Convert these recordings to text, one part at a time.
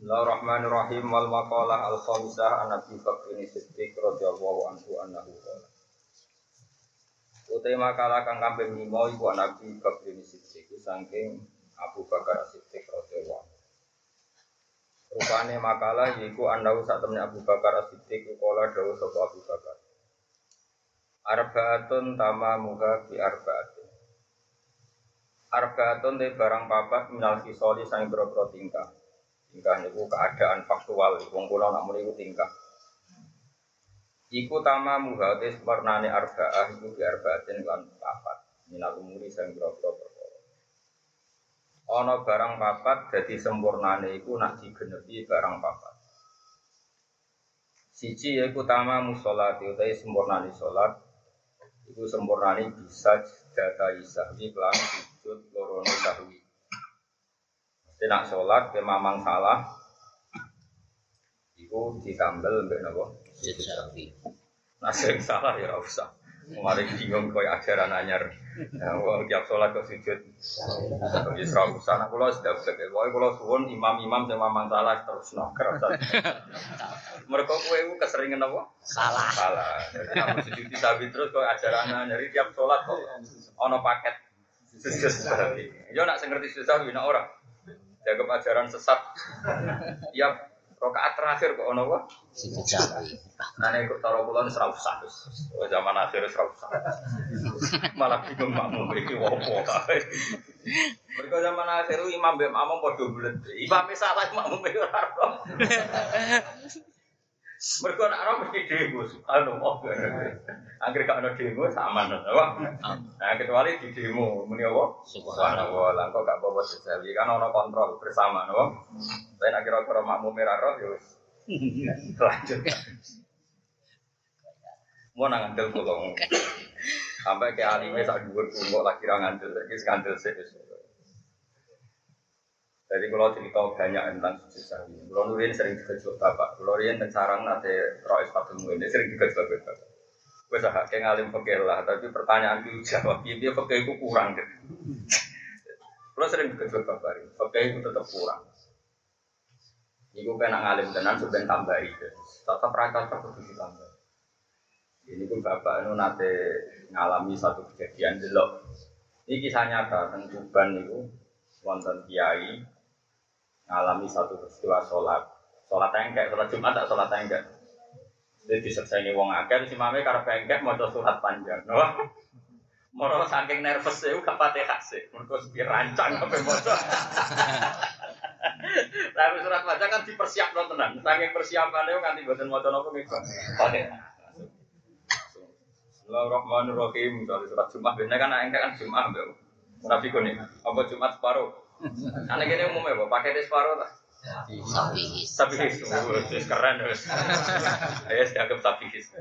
Bismillahirrahmanirrahim. Wal maqalah al khamisah an Abi Bakr bin Siddiq radhiyallahu anhu annahu qala. Utai makalah kang kaping 5 iku Nabi Bakr bin Siddiq saking Abu Bakar Siddiq radhiyallahu anhu. Rupane makalah yaiku andau sak temne Abu Bakar Siddiq kala dawuh sapa Abu Bakar. Arbaatun tamamuha bi arbaatin. Arbaatun de barang papat minal kisoli sang boro tingkah Tingkah niku keadaan faktual, wong kula nak muni iku tingkah. Iku tama muhatis warnane arba'ah iku bi arba'atin lan papat. Minal umuri sing grogro perkara. Ana barang papat dadi sempurnane iku nak digenepi barang papat. Siji yaiku tama musolati utawi sempurnane salat iku sempurnane bisa data isahwi kelan sujud lorono sahwi. Nak sholat ke mamang salah, itu ditambal mbak nopo. Nah sering salah ya usah. Kemarin bingung kau ajaran anyar. Ya, kalau tiap sholat kau sujud, tapi serau usah. Nah kalau sudah bisa, kalau kalau suwon imam-imam sama mamang salah terus no kerasa. Mereka kue itu keseringan apa? Salah. Salah. Jadi kamu sujud di terus kau ajaran anyar. Tiap sholat kau ono paket sujud sabi. Yo nak sengerti susah bina orang jaga ajaran sesat. Ya rokaat terakhir kok ono. Nah, taro kula wis ora usah wis. Zaman akhir usah. Malah bingung makmum iki opo kae. Mereka zaman akhir imam mbek makmum padha bulet. Imam salah makmum ora roh. Mereka nak roh mesti demo, subhanallah. Angger gak ana demo sama apa? Nah, kecuali di demo muni apa? Subhanallah. Lah kok gak bawa sesawi kan ana kontrol bersama, no? Lain akhir kira makmum merah roh ya wis. Lanjut. Mau nang ngandel kula. Sampai ke alime sak dhuwur kok lagi ra ngandel, iki skandal sih wis. Jadi kalau cerita banyak tentang sujud sahwi, kalau nurin sering dikejut bapak, kalau nurin tentang sarang nanti rois patung ini sering dikejut bapak. Gue sah kayak ngalim fakir lah, tapi pertanyaan itu jawab dia dia fakir itu kurang deh. Kalau sering dikejut bapak, fakir itu tetap kurang. Iku kena ngalim tenan sebenarnya tambah itu, tetap rata tetap kudu ditambah. Ini pun bapak itu nanti ngalami satu kejadian delok. Ini kisah nyata tentang Tuban itu wonten kiai ngalami satu peristiwa sholat sholat engkek sholat jumat tak sholat engkek jadi diselesaikan wong akeh si mame karena engkek mau surat panjang no? Moro saking nervous ya, gak pati kasih. Mereka sepir rancang apa motor. Tapi surat panjang kan dipersiap no tenan. Saking persiapan itu nganti buatan motor apa nih? Pati. Bismillahirrahmanirrahim. Misalnya surat Jumat, biasanya kan engkek kan Jumat, Tapi kuning, apa Jumat separuh? Anak ini umumnya apa? Pakai di separuh tak? Sabihis. Sabihis, oh, keren terus. Ayo dianggap sabihis.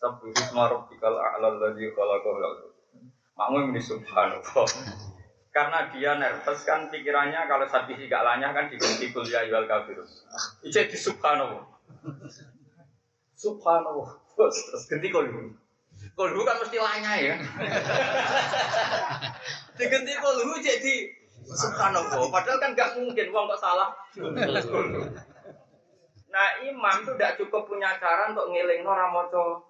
Sabihis maruf dikal a'lal ladhi khalaqahu. Makmum ini subhanallah. Karena dia nervous kan pikirannya kalau sabihis gak lanyah kan diganti kuliah yual kafir. Ijek di subhanallah. Subhanallah. Terus ganti kolbu. Kolbu kan mesti lanyah ya. Diganti kolbu jadi Subhanallah, padahal kan nggak mungkin, wong kok salah. Nah imam itu tidak cukup punya cara untuk ngiling orang moco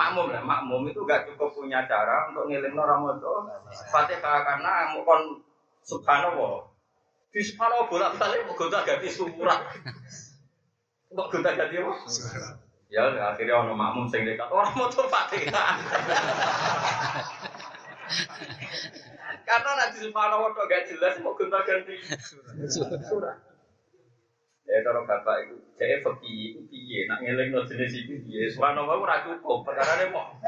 makmum lah, makmum itu nggak cukup punya cara untuk ngiling orang moco fatihah karena kon subhanallah. Di subhanallah bolak balik mau gonta ganti surat, mau gonta ganti apa? Ya akhirnya orang makmum sing dekat orang moco fatihah. Karena nanti subhanahu wa gak jelas mau gonta ganti surat. Ya kalau bapak itu jadi fakih itu piye, nak ngeleng no jenis itu piye. Subhanahu wa ora cukup, perkara ini mau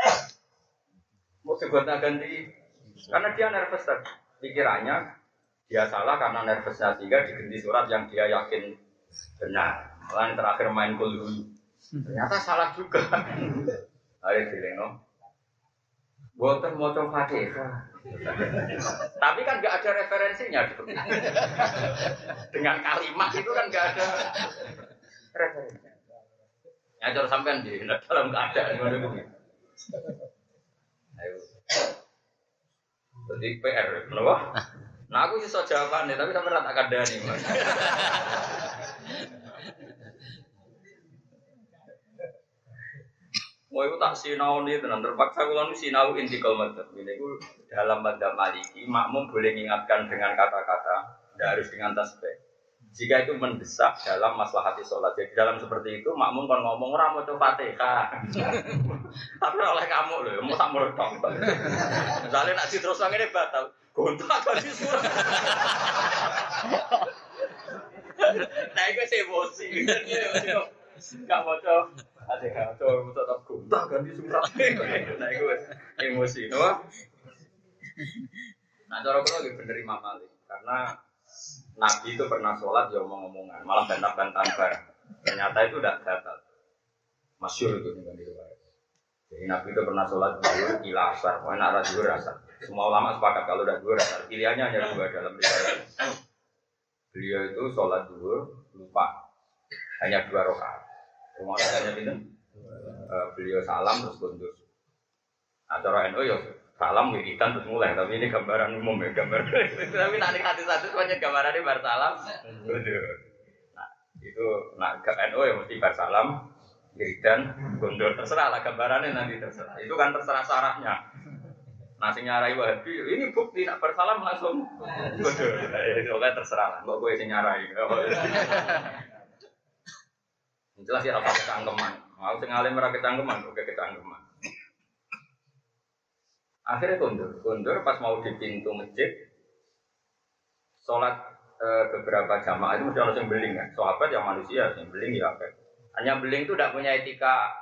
mau gonta ganti. Karena dia nervous tadi, pikirannya dia salah karena nervousnya sehingga diganti surat yang dia yakin benar. Lain terakhir main kulhu, ternyata salah juga. Ayo dileno. Buatan coba fatihah. Tapi kan gak ada referensinya gitu. Dengan kalimat itu kan gak ada referensinya. Ya sampean di dalam keadaan ngono Ayo. Jadi PR, kenapa? Nah aku sih jawaban tapi sampai rata kada nih. Mau itu tak sinau nih, terpaksa aku nih sinau intikal macet. Ini gue dalam madzhab maliki makmum boleh mengingatkan dengan kata-kata, tidak harus dengan tasbih. Jika itu mendesak dalam maslahati sholat. Jadi dalam seperti itu makmum kan ngomong orang mau coba fatihah. Tapi oleh kamu loh, mau tak meredok. Misalnya nak terus ini batal, gontak kan di surat. Nah itu emosi. Gak mau coba. Ada yang coba tetap gontak kan di surat. Nah itu emosi, no? Nah cara kalau lebih bener Imam karena Nabi itu pernah sholat ya omong-omongan, malah bantah-bantahan. Ternyata itu tidak batal. Masyur itu dengan riwayat. Jadi Nabi itu pernah sholat dulu ila asar, pokoknya nak dua asar. Semua ulama sepakat kalau udah dua asar, pilihannya hanya dua dalam riwayat. Beliau itu sholat dulu lupa, hanya dua rakaat. Rumah hanya gitu. Beliau salam terus kundur. Nah, cara NU ya salam wiridan terus mulai. Tapi ini gambaran umum ya gambar. Tapi nanti hati satu semuanya gambaran ini bar salam. Nah itu nah NU ya mesti bar salam. Wiridan gondol. Terserah lah gambarannya nanti terserah. Itu kan terserah syaratnya. Nah sing nyarai wahabi ini bukti nak bersalam langsung. Gondol. Itu kan terserah lah. Kok gue sing nyarai. Jelas ya apa kecangkeman. Mau sing alim ora kecangkeman oke kecangkeman Akhirnya kundur, kundur pas mau di pintu masjid, sholat e, beberapa jamaah itu mesti harus yang beling kan. Sahabat yang manusia, yang beling ya kan. Hanya beling itu tidak punya etika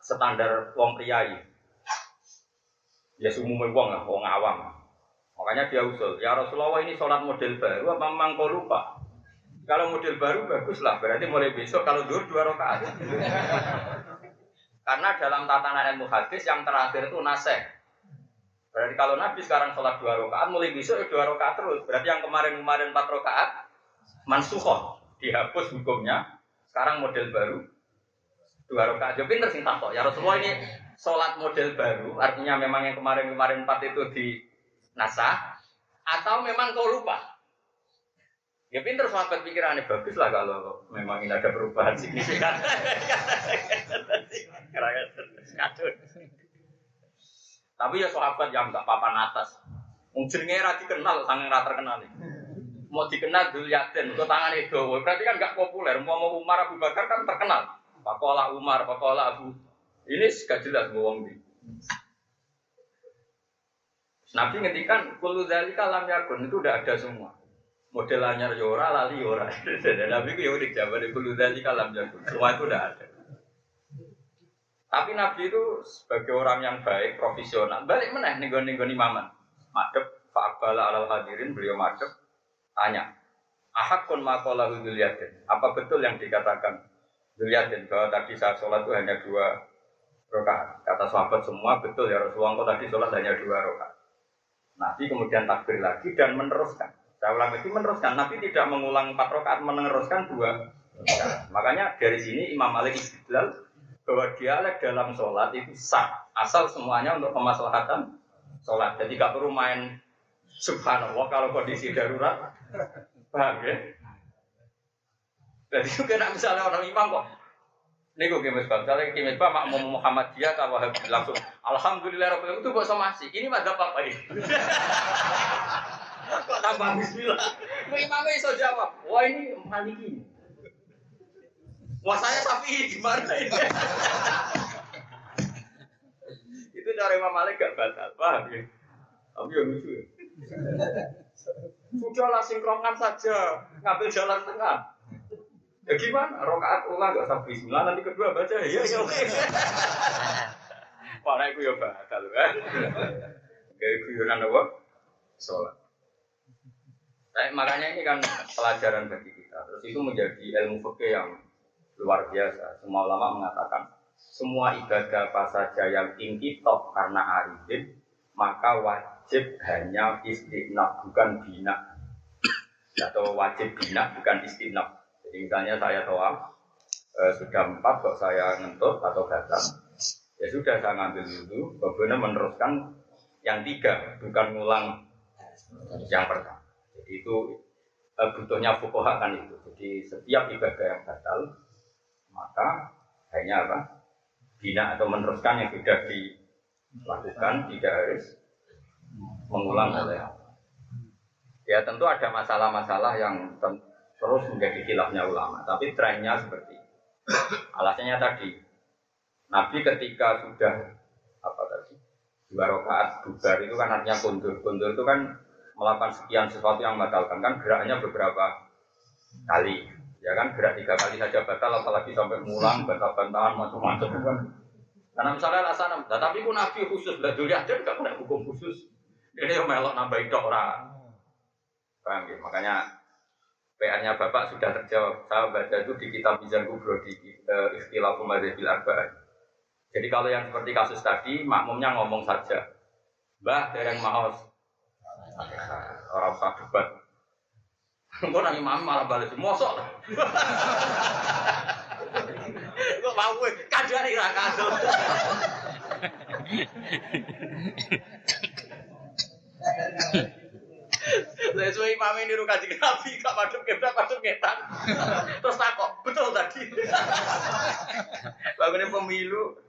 standar wong priayi. Ya umumnya wong lah, wong awam. Makanya dia usul, ya Rasulullah ini sholat model baru apa memang kau lupa? Kalau model baru bagus lah, berarti mulai besok kalau dua dua rakaat. Karena dalam tatanan ilmu hadis yang terakhir itu naseh. Berarti kalau Nabi sekarang sholat dua rakaat, mulai besok ya dua rakaat terus. Berarti yang kemarin-kemarin empat rakaat, mansuhoh, dihapus hukumnya. Sekarang model baru, dua rakaat. Jadi pinter sing takut. Ya Rasulullah ini sholat model baru, artinya memang yang kemarin-kemarin empat itu di nasah, atau memang kau lupa? Ya pinter sahabat pikirannya bagus lah kalau memang ini ada perubahan signifikan. Tapi ya sahabat yang nggak papan atas. Mungkin ra dikenal, sangat ra terkenal. Mau dikenal dulu yakin, ke tangan itu. Berarti kan nggak populer. Mau mau Umar Abu Bakar kan terkenal. Pakola Umar, Pakola Abu. Ini gak jelas bohong di. Nabi ngendikan kulu dari kalam yakun itu udah ada semua. Model anyar yora, lali yora. Nabi itu ya udah jawab dari kulu dari kalam yakun. Semua itu udah ada. Tapi Nabi itu sebagai orang yang baik, profesional, balik nih nih imaman. Madep, fa'abala alal hadirin, beliau madep, tanya, ahakun makola dilihatin, apa betul yang dikatakan dilihatin bahwa tadi saat sholat itu hanya dua rakaat. Kata sahabat semua betul ya Rasulullah, kok tadi sholat hanya dua rakaat. Nabi kemudian takbir lagi dan meneruskan. Saya ulang lagi meneruskan. Nabi tidak mengulang empat rakaat, meneruskan dua. Makanya dari sini Imam Malik istidlal bahwa dialek dalam sholat itu sah. Asal semuanya untuk kemaslahatan sholat. Jadi gak perlu main subhanallah kalau kondisi darurat. Paham ya? Jadi juga nak misalnya orang imam kok ini gue kimis bang, misalnya kimis bang makmum Muhammadiyah Wahabi langsung Alhamdulillah Rabbil itu sama sih, ini mah apa ini? kok tambah Bismillah? Imamnya iso jawab, wah ini maliki Wah saya sapi gimana ini? itu cara Imam Malik gak batal, paham ya? Tapi yang lucu ya. Sudahlah sinkronkan saja, ngambil jalan tengah. Ya gimana? Rokaat ulang gak sampai bismillah, nanti kedua baca ya ya oke. Para itu ya batal kan. Kayak guyonan apa? Sholat. Nah, makanya ini kan pelajaran bagi kita. Terus itu menjadi ilmu fikih yang luar biasa. Semua ulama mengatakan semua ibadah apa saja yang tinggi top karena arifin maka wajib hanya istiqnaf bukan bina atau wajib bina bukan istiqnaf. Jadi misalnya saya toa eh, sudah empat kok saya ngentut atau gatal ya sudah saya ngambil dulu kemudian meneruskan yang tiga bukan ngulang yang pertama. Jadi itu eh, butuhnya fukoha kan itu. Jadi setiap ibadah yang batal maka hanya apa? bina atau meneruskan yang sudah dilakukan tidak harus mengulang oleh ya tentu ada masalah-masalah yang terus menjadi khilafnya ulama tapi trennya seperti alasannya tadi Nabi ketika sudah apa tadi dua rakaat bubar itu kan artinya kundur. Kundur itu kan melakukan sekian sesuatu yang batalkan kan geraknya beberapa kali ya kan gerak tiga kali saja batal apalagi sampai mulang batal bantahan macam-macam kan karena misalnya alasan nah, tapi pun nabi khusus belajar dulu aja nggak punya hukum khusus ini yang melok nambah itu orang paham ya makanya PR-nya Bapak sudah terjawab. Saya baca itu di kitab Mizan Kubro di uh, Ikhtilaf Umadzabil Arba'ah. Jadi kalau yang seperti kasus tadi, makmumnya ngomong saja. Mbah, dereng maos. Orang usah debat. Kok nang imam malah balik mosok. Kok mau gue kajari ra kadol. Saya suwe imam ini ruka di nabi, gak madem kebrak madem ngetan. Terus takok, betul tadi. Bangunnya pemilu.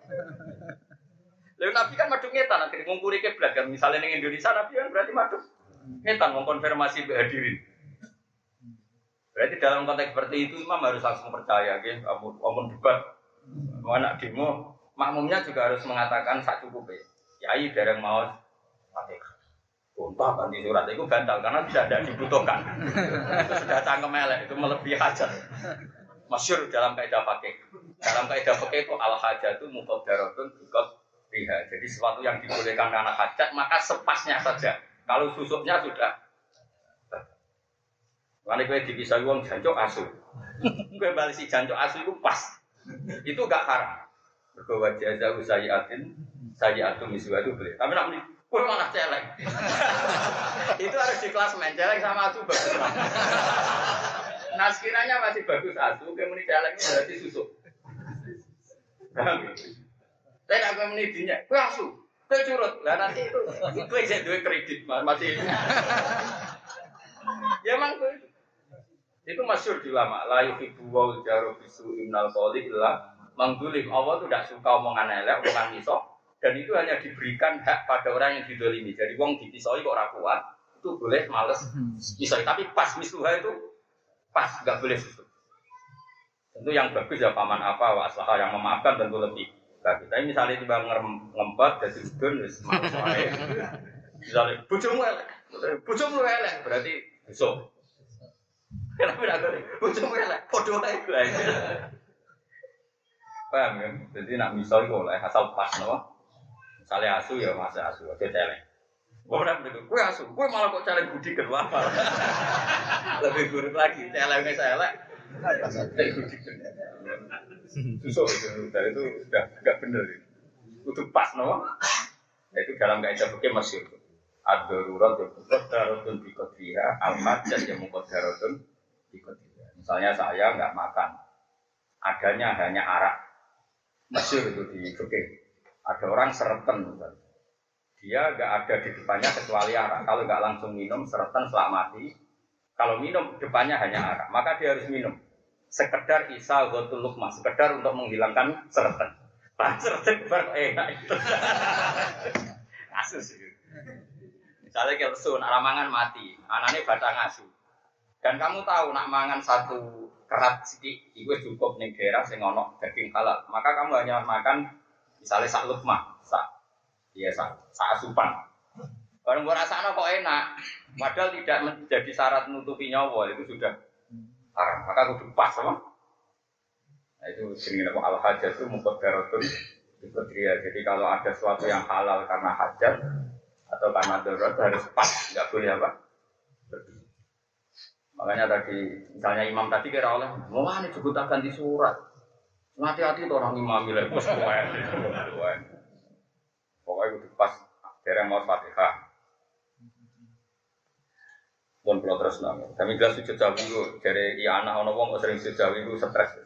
Lalu nabi kan madem ngetan, akhirnya ngungkuri kebrak. Misalnya di Indonesia nabi kan berarti madem ngetan, mengkonfirmasi hadirin. Berarti dalam konteks seperti itu imam harus langsung percaya, gitu. Omong debat, anak demo, makmumnya juga harus mengatakan sak cukup ya. Yai dereng mau fatihah. Sumpah ganti surat itu bantal karena tidak dibutuhkan. itu sudah cangkem elek itu melebihi hajat. Masyur dalam kaidah pakai. Dalam kaidah pakai itu al hajat itu mutadaratun juga riha. Jadi sesuatu yang dibolehkan karena hajat maka sepasnya saja. Kalau susuknya sudah Lalu gue dipisah uang jancok asu. gue balik si jancok asu itu pas. Itu gak haram. Jaza usayatin, saya atum itu boleh. Tapi nak Gue malah celeng. itu harus di kelas main celeng sama asu bagus. nah sekiranya masih bagus asu, kemudian celeng itu berarti susu. Saya nggak kemudian dinya, gue asu, gue curut. Lah nanti itu, gue duit kredit masih. ya emang itu masyur di lama la yuhibbu wa jaru bisu innal qawli illa mangdulim Allah tuh tidak suka omongan elek omongan misok dan itu hanya diberikan hak pada orang yang didolimi. Jadi wong dipisoi kok ora kuat, itu boleh males pisoi. Tapi pas misluha itu pas, nggak boleh susu. Tentu yang bagus ya paman apa, wa yang memaafkan tentu lebih bagus. Tapi misalnya tiba ngempet jadi udun, males wae. Misalnya bojomu elek, bojomu elek, berarti besok. Kenapa tidak boleh? Bojomu elek, podo ae Paham ya? Jadi nak misal itu oleh asal pas, no? Misalnya asu ya masa asu, oke celeng. Pernah begitu, gue asu, gue malah kok celeng budi kedua Lebih buruk lagi, celengnya celeng. Itu, dari itu sudah nggak bener. Itu pas, no? Nah, itu dalam kaidah fikih masih itu. Ad-darurat ya muqaddaratun bi qadriha, al-majaz ya bi qadriha. Misalnya saya nggak makan, adanya hanya arak. Masyur itu di fikih ada orang sereten, dia nggak ada di depannya kecuali arak. Kalau nggak langsung minum sereten setelah mati, kalau minum depannya hanya arak, maka dia harus minum. Sekedar isa gotul lukma, sekedar untuk menghilangkan sereten. Pak sereten bar enak itu. Kasus. Misalnya kelsun, aramangan mati, anaknya batang asu. Dan kamu tahu nak mangan satu kerat sedikit, itu cukup nih daerah sing ono daging halal. Maka kamu hanya makan Misalnya sak lukma, sak iya sak, sak asupan. Gue rasanya kok enak, padahal tidak menjadi syarat menutupi nyawa itu sudah haram. Maka aku pas sama. Nah itu jenis apa al hajat itu mukadaratun dia. Jadi kalau ada sesuatu yang halal karena hajat atau karena darurat harus pas, nggak boleh apa. Makanya tadi, misalnya imam tadi kira oleh, mau ini juga ganti surat. Hati-hati tuh orang imam milih bos pokoknya. Pokoknya itu pas dereng mau fatihah. Pun kalau terus nang. Kami jelas sujud jauh itu dari anak orang wong sering sujud itu stres.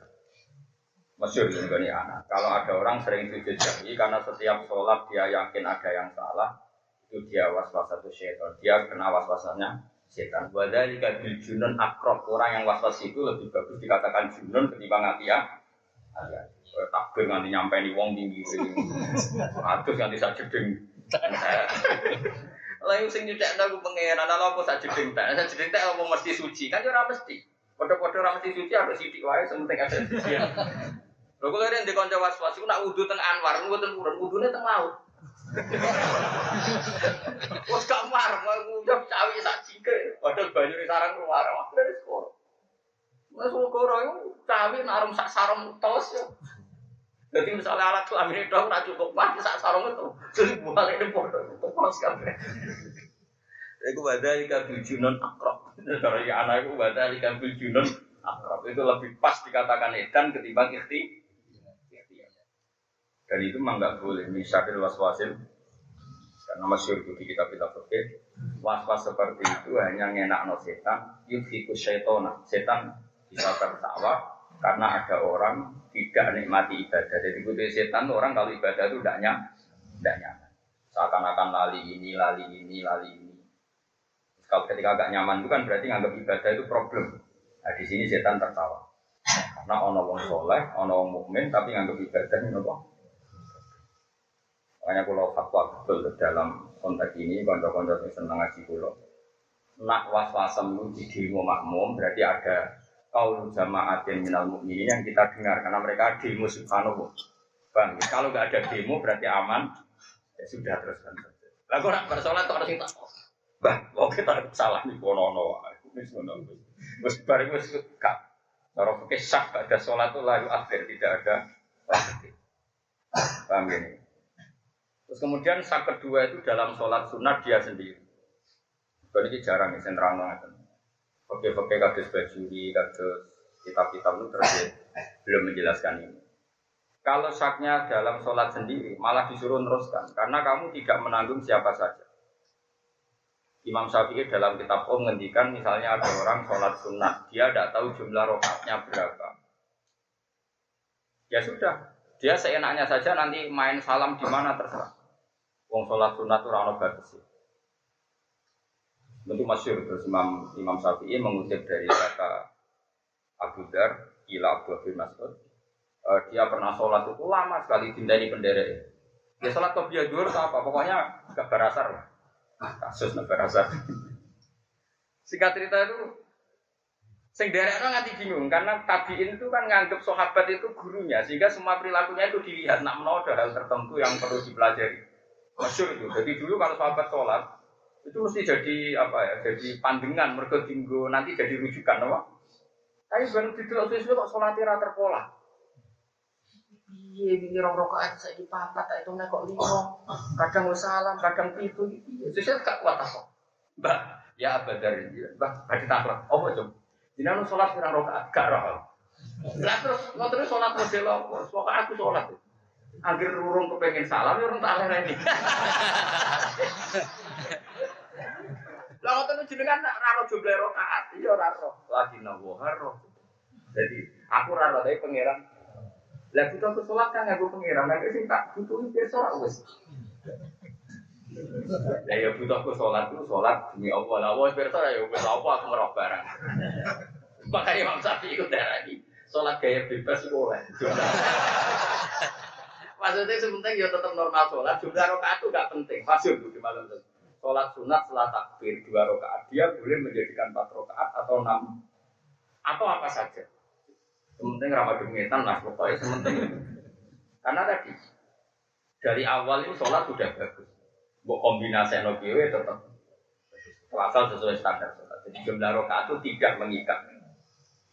Masyur ini kan anak. Kalau ada orang sering sujud jauh karena setiap sholat dia yakin ada yang salah, itu dia was-was satu syaitan. Dia kena was-wasanya setan. Wadhalika bil junun akrab. Orang yang was-was itu lebih bagus dikatakan junun ketimbang ya Hati-hati. Takbir nganti nyampe nih wong tinggi. Atus nganti sak jeding. Yang sing nyucek aku pangeran, ala apa sak jeding tak. Sak jeding tak apa mesti suci? Kan ora mesti. Padha-padha ora mesti suci ada sithik wae sementing ada suci. Lho kok leren di kanca was-was iku nak wudu teng Anwar, mboten purun, wudune teng laut. Wes gak mar, mau ngucap cawi sak cike. Padahal banyu di sarang keluar, wah dari sekolah. Mas Wokoro itu cawi narum sak sarung tos ya. Jadi misalnya alat kelamin itu nak cukup mati sak sarung itu, jadi balik di foto itu tos kabeh. Iku badal ika biljunon akrab. Ya anak itu badal ika biljunon akrab itu lebih pas dikatakan edan ketimbang ikhti. Dan itu memang nggak boleh. Misalnya was-wasil karena masyur di kitab kita fikih was-was seperti itu hanya ngenak no setan yudhikus syaitona. Setan bisa tertawa karena ada orang tidak nikmati ibadah. Jadi itu setan orang kalau ibadah itu tidak nyaman. Tidak nyaman. Seakan-akan lali ini lali ini lali ini. Kalau ketika agak nyaman itu kan berarti nganggap ibadah itu problem. Nah di sini setan tertawa. Karena ono wong soleh ono wong mukmin tapi nganggap ibadah ini apa Makanya kalau fatwa betul dalam konteks ini, konco-konco yang senang ngaji kulo. Nak was-wasem itu di demo makmum, berarti ada kaul jamaatin minal mukminin yang kita dengar karena mereka demo subhanahu. Bang, kalau nggak ada demo berarti aman. Ya sudah terus kan. Lalu nak bersolat kok harus kita Bah, oh kita salah nih kono-kono. Ini sebenarnya. Terus bareng wis gak. Cara fikih sah ada sholat itu lalu akhir tidak ada. Paham gini? Terus kemudian sak kedua itu dalam sholat sunat dia sendiri. Kalau ini jarang ya, sentral banget. Oke-oke kados bajuri, kados kitab-kitab itu terus belum menjelaskan ini. Kalau saknya dalam sholat sendiri, malah disuruh teruskan. Karena kamu tidak menanggung siapa saja. Imam Syafi'i dalam kitab Om menghentikan misalnya ada orang sholat sunat, dia tidak tahu jumlah rokatnya berapa. Ya sudah, dia seenaknya saja nanti main salam di mana terserah. Wong sholat sunat batas Tentu masyur terus Imam Imam Syafi'i mengutip dari kata Abu Dar, Ila Abu Bakar Mas'ud. Uh, dia pernah sholat itu lama sekali dindani penderek. Dia sholat ke biadur apa? Pokoknya gak berasar lah. Kasus gak berasar. Singkat cerita itu Sing derek orang nganti bingung karena tabiin itu kan nganggep sahabat itu gurunya sehingga semua perilakunya itu dilihat nak ada hal tertentu yang perlu dipelajari. Masyur itu. Jadi dulu kalau sahabat sholat itu mesti jadi apa ya? Jadi pandangan mereka tinggu nanti jadi rujukan, apa? Tapi baru di dalam sesuatu kok sholatnya rata terpola. Iya, ini rong rokaat saya di papat, itu kok lima. Kadang salam, kadang itu. Sesuatu gak kuat apa? Mbak, ya abadar ini, mbak, bagi taklah. Oh. Jadi anu sholat pirang rokaat, gak roh. Lah terus, terus sholat model apa? Pokoknya aku sholat. Akhir urung kepengen salam, ya urung tak ini. Lah ngoten jenengan raro jumlah rakaat, iya raro. Lagi nawa raro. Jadi aku raro dari pangeran. Lah butuh ke sholat kan aku pangeran, nek sing tak butuh iki sholat wis. Ya ya butuh ke sholat itu sholat demi Allah. Lah wis pirsa ya wis apa aku merok barang. Makanya Imam Syafi'i darah ini. Sholat gaya bebas itu oleh. Maksudnya sebentar ya tetap normal sholat. Jumlah rokaat itu gak penting. Masuk di malam itu. Sholat sunat setelah takbir dua rokaat dia boleh menjadikan empat rokaat atau enam atau apa saja. Sementing ramadhan ngetan lah pokoknya sementing. Karena tadi dari awal itu sholat sudah bagus. Buat kombinasi NOBW tetap asal sesuai standar sholat. Jadi jumlah rokaat itu tidak mengikat.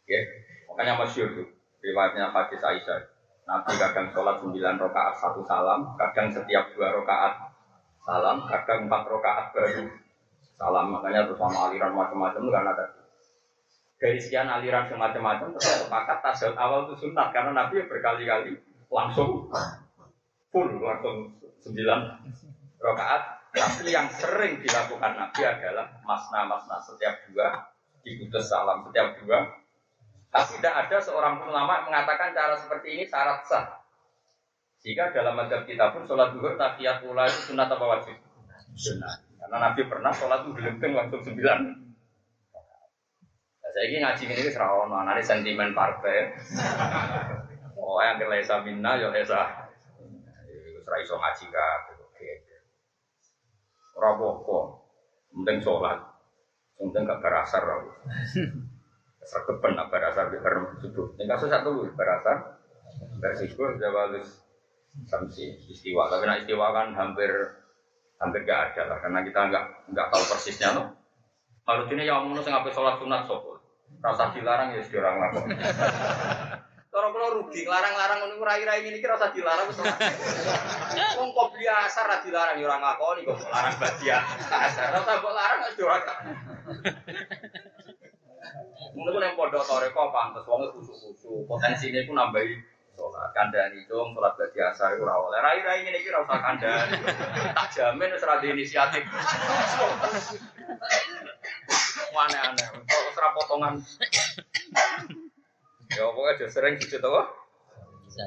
Ya, makanya masyur itu riwayatnya Fadis Aisyah. Nabi kadang sholat sembilan rakaat satu salam, kadang setiap dua rakaat salam, kadang empat rakaat baru salam. Makanya terus sama aliran macam-macam karena tadi dari sekian aliran semacam-macam terus sepakat tasawuf awal itu sunat karena Nabi berkali-kali langsung full langsung sembilan rakaat. Tapi yang sering dilakukan Nabi adalah masna-masna setiap dua diputus salam setiap dua tapi tidak ada seorang pun ulama mengatakan cara seperti ini syarat sah. Jika dalam madhab kita pun sholat duhur tahiyat ula itu sunat apa wajib? Sunat. Karena Nabi pernah sholat itu gelenteng waktu sembilan. Nah, saya ini ngaji ini serawon, nanti sentimen partai. Oh, yang kelesa minna yo esa. Iku ora iso ngaji kabeh. Ora apa-apa. Penting sholat. Penting gak berasar aku. Sergepen nak berasar di bareng subuh. Ini kasus satu berasar. Bersyukur jawalus samsi istiwa. Tapi nak istiwa kan hampir hampir gak ada lah karena kita nggak nggak tahu persisnya loh. Harus ini yang mau ngapain sholat sunat sopo. Rasa dilarang ya sudah orang lakon. Kalau kalau rugi, larang-larang ngono rai-rai ini kira usah dilarang wis. Wong kok biasa ra dilarang ya ora ngakoni kok larang badia. Asar ora kok larang wis ora. Mungkin ku nang pondok toreko pantes wong khusuk-khusuk, potensine ku nambahi sholat kandhani dong sholat bagi asar ora oleh. Rai-rai ini kira usah kandhani. Tak jamin ra inisiatif. Aneh-aneh. Kok ora potongan Ya pokoknya aja sering apa? Bisa.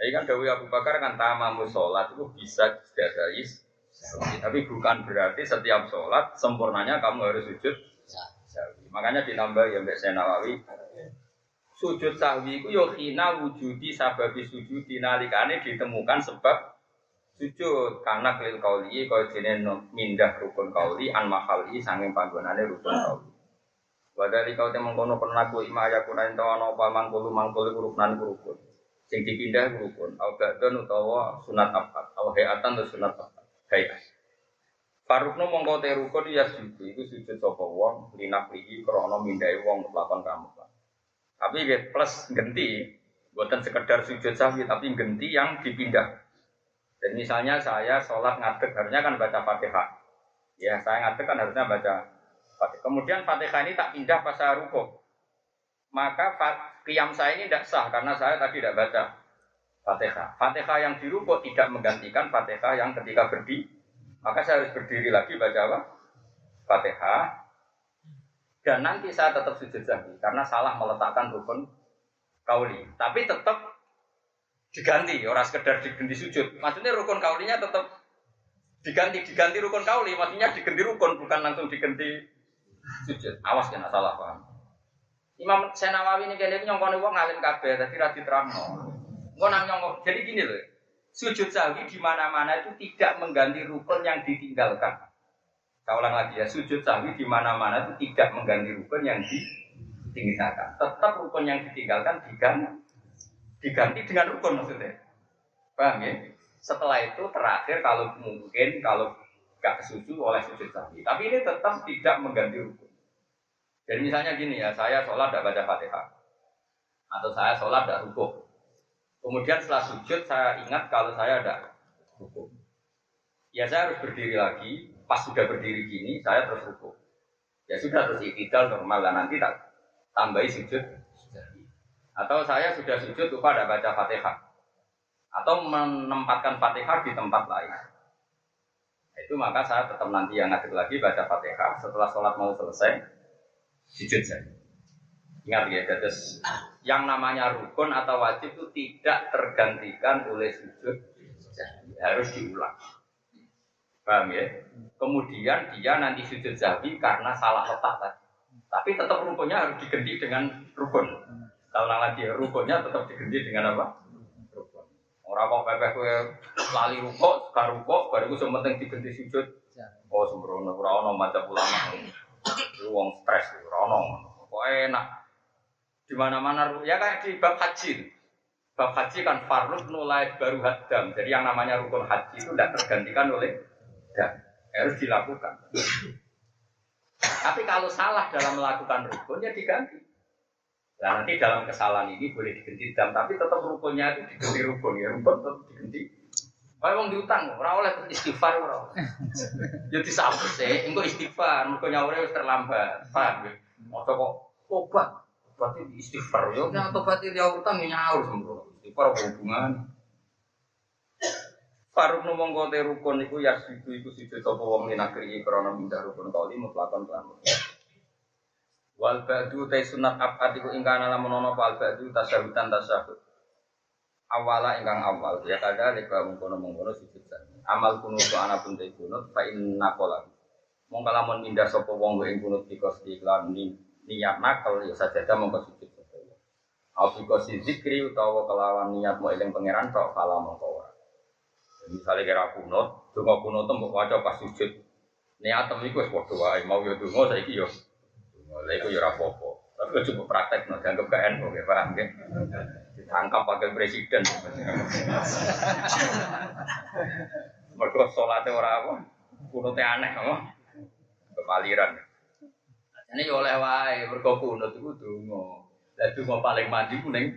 Ini kan Dawi Abu Bakar kan tamamu sholat itu bisa dari tapi bukan berarti setiap sholat sempurnanya kamu harus sujud. Sahwi. Makanya ditambah ya Mbak Senawawi sujud sahwi itu yo hina wujudi sababi sujudi nalikane ditemukan sebab sujud karena kelil kauli kau jenis mindah rukun kauli an mahali sanging panggonane rukun kauli. Wadali kau temong kono ku ima ya kuna ento ana apa mangkulu mangkulu ruknan rukun. Sing dipindah rukun, au ba'don utawa sunat apa, au hayatan atau sunat apa. Hayat. Farukno mongko te rukun ya sujud iku sujud sapa wong linaklihi krana mindhahi wong lakon kamu. Tapi nggih plus genti, buatan sekedar sujud sahwi tapi genti yang dipindah. Dan misalnya saya sholat ngadeg harusnya kan baca fatihah. Ya saya ngadeg kan harusnya baca fatihah. Kemudian fatihah ini tak pindah pas saya rukuk. Maka qiyam saya ini tidak sah karena saya tadi tidak baca fatihah. Fatihah yang dirukuk tidak menggantikan fatihah yang ketika berdiri. Maka saya harus berdiri lagi baca apa? Fatihah. Dan nanti saya tetap sujud sahwi karena salah meletakkan rukun kauli. Tapi tetap diganti, orang sekedar diganti sujud. Maksudnya rukun kaulinya tetap diganti, diganti rukun kauli. Maksudnya diganti rukun, bukan langsung diganti sujud. Awas kena salah paham. Imam Senawawi ini kayaknya nyongkone wong ngalim kabeh, tadi ra diterangno. Engko nang nyongkok. Jadi gini loh. Sujud sahwi di mana-mana itu tidak mengganti rukun yang ditinggalkan. Saya ulang lagi ya, sujud sahwi di mana-mana itu tidak mengganti rukun yang ditinggalkan. Tetap rukun yang ditinggalkan diganti, diganti dengan rukun maksudnya. Paham ya? Setelah itu terakhir kalau mungkin kalau gak kesusu oleh sujud sahwi. Tapi ini tetap tidak mengganti rukun. Jadi misalnya gini ya, saya sholat tidak baca fatihah. Atau saya sholat tidak rukuk. Kemudian setelah sujud saya ingat kalau saya ada rukuk. Ya saya harus berdiri lagi, pas sudah berdiri gini saya terus rukuk. Ya sudah terus iktidal normal dan nanti tak tambahi sujud. Atau saya sudah sujud lupa ada baca fatihah. Atau menempatkan fatihah di tempat lain. Itu maka saya tetap nanti yang ngadeg lagi baca fatihah. Setelah sholat mau selesai, sujud saja. Ingat ya, terus yang namanya rukun atau wajib itu tidak tergantikan oleh sujud, harus diulang. Paham ya? Kemudian dia nanti sujud zabi karena salah letak tadi. Tapi tetap rukunnya harus diganti dengan rukun. Kalau lagi ya, rukunnya tetap diganti dengan apa? Rukun. Orang kok pepeh lali rukuk, sekarang rukuk, baru gue penting diganti sujud. Oh sembrono, ora ono macam ulama. Itu wong stres, ora ono. Kok enak. Di mana-mana ya kayak di bab haji. Bab haji kan farlud nulai baru hadam. Jadi yang namanya rukun haji itu tidak tergantikan oleh dam. Harus dilakukan. Tapi kalau salah dalam melakukan rukun ya diganti. Nah nanti dalam kesalahan ini boleh diganti dam, tapi tetap rukunnya itu diganti rukun ya rukun tetap diganti. Kalau wong diutang, ora oleh istighfar ora. Ya disambut sih, engko istighfar, mergo nyaure wis terlambat. Paham ya? Moto kok tobat. Berarti istighfar yo nek tobat ya utang ya nyaur sembrono. Istighfar apa hubungan? Faruk nomong kote rukun iku ya situ iku situ sapa wong minakri krana mindah rukun kauli mutlakon kan. Wal ba'du ta sunat abad iku ingkang ana menono wal ba'du tasyahudan tasyahud. Awala ingkang awal ya kada leka mengkono mengkono sujud Amal kunut ana pun te kunut fa inna qala. Mong kalamun mindah sapa wong ing kunut dikos iklan ni niat nakal ya sajadah mongko sujud. Afika si zikri utawa kelawan niat mau eling pangeran tok kala mongko ora. Misalnya kira kunut, donga kunut mbok waca pas sujud. Niatem iku wis padha wae, mau yo donga saiki yo. Lha iku yo ora apa-apa. Tapi coba praktek no, dianggap gak NU, ya paham ya? Ditangkap wakil presiden. Mereka sholatnya orang apa? Kunutnya aneh, apa? Kepaliran. Ini ya oleh wae, mereka kunut itu dungo. Lah dungo paling mandi kuning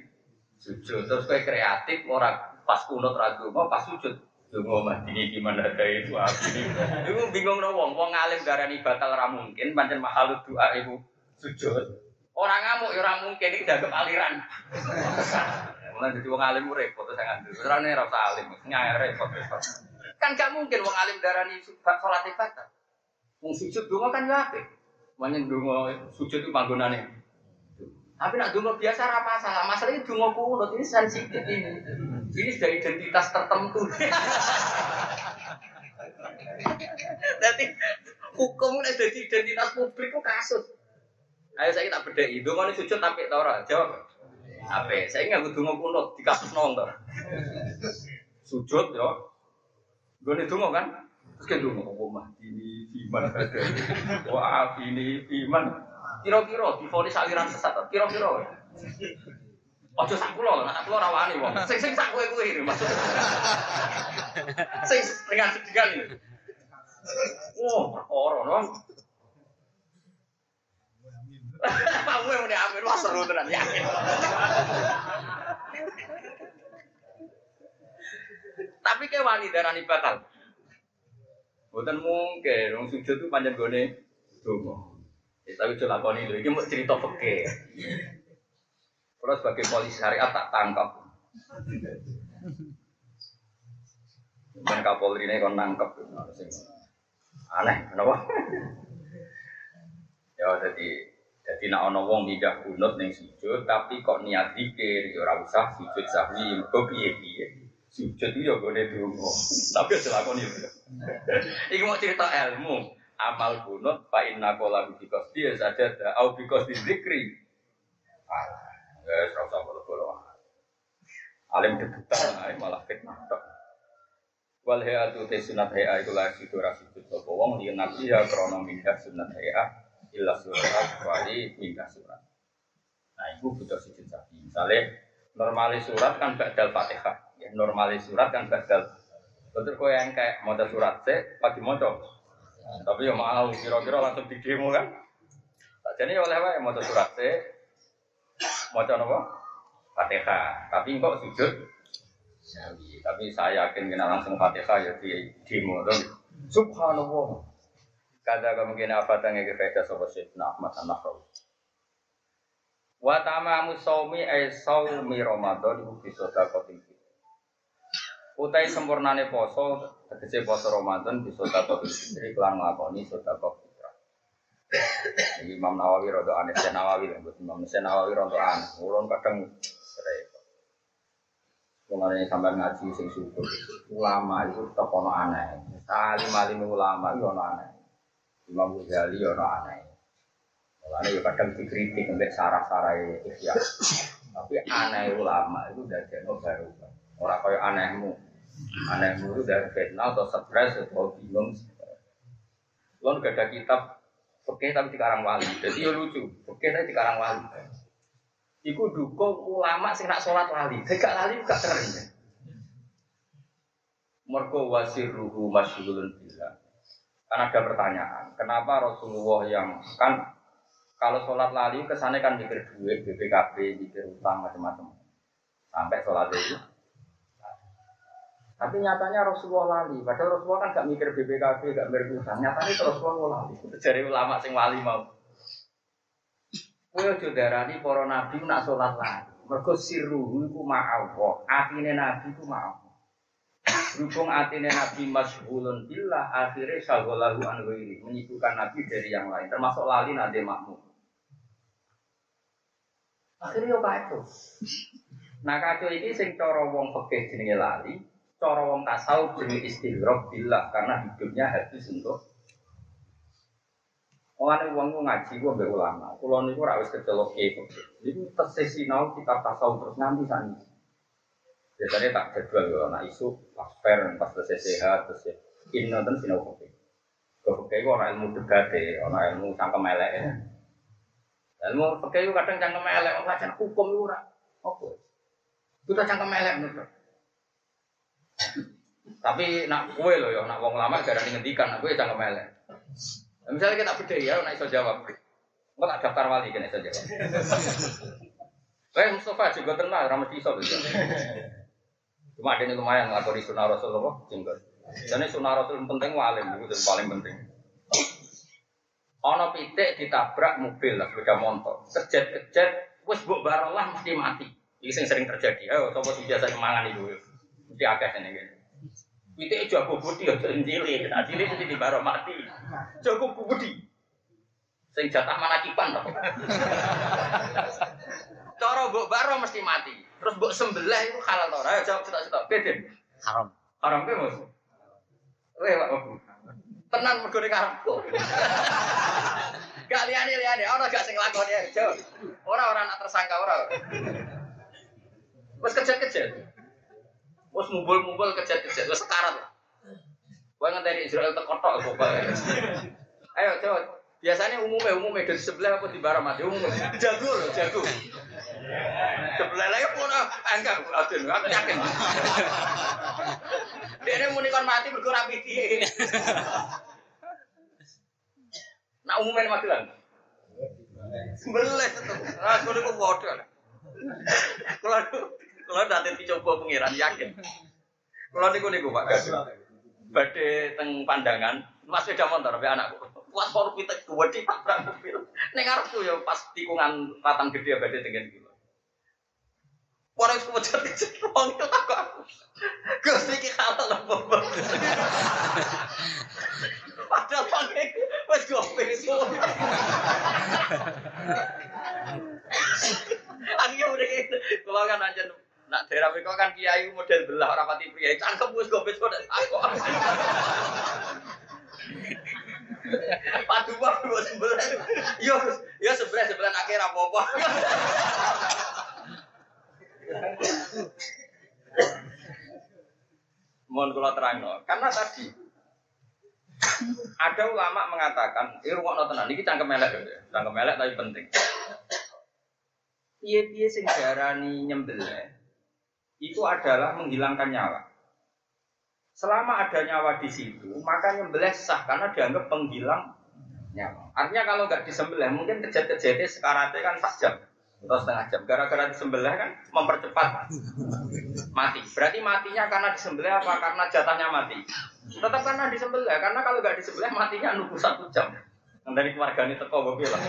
sujud. Terus kayak kreatif, orang pas kunut ragu, mau pas sujud. Dungo mandi ini gimana ada itu apa ini? Itu bingung no wong, wong ngalim darani batal ra mungkin, pancen mahal doa ibu sujud. Orang ngamuk, ya orang mungkin ini dianggap aliran. Mulai jadi wong alim repot saya ngambil. Orang ini rasa alim, nyai repot repot. Kan gak mungkin wong alim darani sholat ibadah. Wong sujud donga kan ya apik. Manyen donga sujud itu panggonane. Tapi nak donga biasa apa masalah. Masalah itu donga kunut ini sensitif ini. Ini sudah identitas tertentu. Jadi hukum jadi identitas publik itu kasus. Ayo saya tak beda itu, mau sujud tapi tau ora? Jawab. Apa? Saya nggak butuh kunut di kasus nong tau. Sujud ya. Gue tunggu kan? Terus kan tunggu oh mah ini iman ada. Wah ini iman. Kira-kira di vonis aliran sesat. Kira-kira. Ojo sak kula, nek kula rawani wong. Sing sing sak kowe kowe ini maksud. Sing dengan sedikan ini. Oh, perkara no. Kamu yang udah ambil wah seru tenan yakin. Tapi kayak wani darani batal. Bukan mungkin, wong sujud itu panjang gone dongo. Ya, tapi coba lakoni lho, ini mau cerita peke. Kalau sebagai polisi syariat tak tangkap. Dan Kapolri ini kon nangkep. Aneh, kenapa? ya jadi jadi nak ono wong pindah kunut ning sujud tapi kok niat dikir ya ora usah sujud sahwi mergo piye-piye. Sujud itu ya gone donga. Tapi aja lakoni ya. Iki mau cerita ilmu. Amal kunut fa inna qala bi qasdi saja au bi qasdi zikri. Alah, ya usah bolo-bolo. Alim debutan malah fitnah. Wal hayatu te sunat haya iku la situ ra sujud sapa wong li nabi ya krana mindah sunat haya illa surat kecuali mindah surat. Nah, itu butuh sujud sapi. Misalnya normalis surat kan badal fatihah. Ya, normalis surat kan badal. Betul kau yang kayak mau surat C, pagi mau Tapi ya mau kira-kira langsung di demo kan. Jadi oleh apa mau surat C, mau apa? Fatihah. Tapi kok sujud. Tapi saya yakin kena langsung fatihah ya di demo tuh. Subhanallah. Kada kemungkinan apa tangga kefaedah sobat Syedna Ahmad An-Nahrawi. Wa tamamu saumi ay saumi Ramadan iku bisa dakotin Utai sempurnane poso tegese poso Ramadan bisa dakotin fitri kelan nglakoni sedekah fitrah. Iki Imam Nawawi rada aneh, Syekh Nawawi lho, Imam Syekh Nawawi rada aneh. Ulun kadang repot. Mulane ngaji sing syukur. Ulama itu tetep ono aneh. Salim-alim ulama itu ono aneh. Imam Ghazali ya ora aneh. Mulane ya kadang dikritik sampai sarah-sarah ikhya. Tapi aneh ulama itu dari baru. Orang kaya anehmu. Anehmu itu dari fitnah atau stres atau bingung. Lo gak ada kitab Oke tapi di Karang Wali. Jadi ya lucu. Oke tapi di Karang Wali. Iku dukung ulama sing nak sholat lali. Gak lali gak keren. Mergo wasirruhu masyhurun billah. Kan ada pertanyaan, kenapa Rasulullah yang kan kalau sholat lali kesannya kan mikir duit, BPKB, mikir utang macam-macam. Sampai sholat itu. Tapi nyatanya Rasulullah lali. Padahal Rasulullah kan gak mikir BPKB, gak mikir utang. Nyatanya Rasulullah lali. Jadi ulama sing wali mau. Kowe aja darani para nabi nak sholat lali. Mergo sirruhu iku ma'allah. Atine nabi iku ma'allah. Berhubung atine Nabi masyhulun billah akhirnya syagolahu an ghairi menyibukkan Nabi dari yang lain termasuk lali nanti makmum. Akhirnya yo kacau. Nah kacau ini sing cara wong fikih jenenge lali, cara wong tasawuf jenenge istighraq billah karena hidupnya habis untuk Mulane wong ku ngaji ku mbek ulama. Kula niku ora wis kecelok kok. Niku tesis sinau kitab tasawuf terus nganti sani. Biasanya tak jadwal yo anak isu pas per pas selesai sehat terus ya. Ini nonton sinau kopi. Kopi itu orang ilmu debat orang ilmu cangkem elek. Ilmu kopi itu kadang cangkem elek, cangkem hukum ora. Apa? Kita cangkem elek menurut. Tapi nak kue loh ya, nak wong lama gara ngendikan, nak kue cangkem elek. Nah, misalnya kita beda ya, nak iso jawab. Enggak tak daftar wali kan iso jawab. Kayak Mustafa juga tenang, ramah iso gitu. Cuma ada ini lumayan ngelakoni sunnah Rasulullah, jenggot. Jadi sunnah Rasul penting walim, itu yang paling penting. Ono pitik ditabrak mobil lah, sepeda motor. Kejet-kejet, wes buk barolah mesti mati. Ini yang sering terjadi. Ayo, coba biasa semangan itu. Mesti agak ini gitu. Pitik jago budi, ya cilik. Nah, cilik mesti di baro mati. Jago budi. Sing jatah mana kipan toh. Cara mbok baro mesti mati. Terus mbok sembelih itu halal ora? Ayo jawab cetok-cetok. Beden. Haram. Haram ke Mas? Weh, Pak. Tenan mergo ning karepku. Gak liyane liyane, ora gak sing lakoni ae, Jo. Ora ora nak tersangka ora. Wes kejet-kejet. Wes mumbul-mumbul kejet-kejet, wes sekarat. Kowe ngenteni Israel tekotok pokoknya. Ayo, Jo. Biasanya umumnya umumnya dari sebelah apa di barang mati umumnya jago loh jago. Sebelah lagi pun ah enggak. Aduh aku yakin. Dia ini muni kon mati berkurang piti. Nah umumnya mati lah. Sebelah itu ah kalau aku bodoh kalau kalau nanti dicoba pengiran yakin kalau niku niku pak badai teng pandangan mas beda motor be anakku kuat korup kita gue di tabrak mobil neng tuh ya pas tikungan ratan gede badai dengan gitu Orang itu kemudian kecil, orang itu aku. Gue pikir halal lah, Bapak. Padahal pakai, wes gue pikir. Akhirnya udah gitu. Kalau kan aja, nak daerah mereka kan kiai model belah orang pati pria. Cangkem gue pikir udah takut. Padu mah dua sebelah. Yo, yo sebelah sebelah akhirnya apa-apa. Mohon kalau terang karena tadi ada ulama mengatakan, ini rumah tenan, ini cangkem melek ya, cangkem melek tapi penting. Iya iya sing darani nyembelih itu adalah menghilangkan nyawa. Selama ada nyawa di situ, maka nyembelih sah karena dianggap penghilang nyawa. Artinya kalau nggak disembelih, mungkin kejadian-kejadian sekaratnya kan sak jam atau setengah jam. Gara-gara disembelih kan mempercepat mati. Berarti matinya karena disembelih apa? Karena jatahnya mati. Tetap karena disembelih. Karena kalau nggak disembelih matinya nunggu satu jam. Dari keluarga ini teko gue bilang.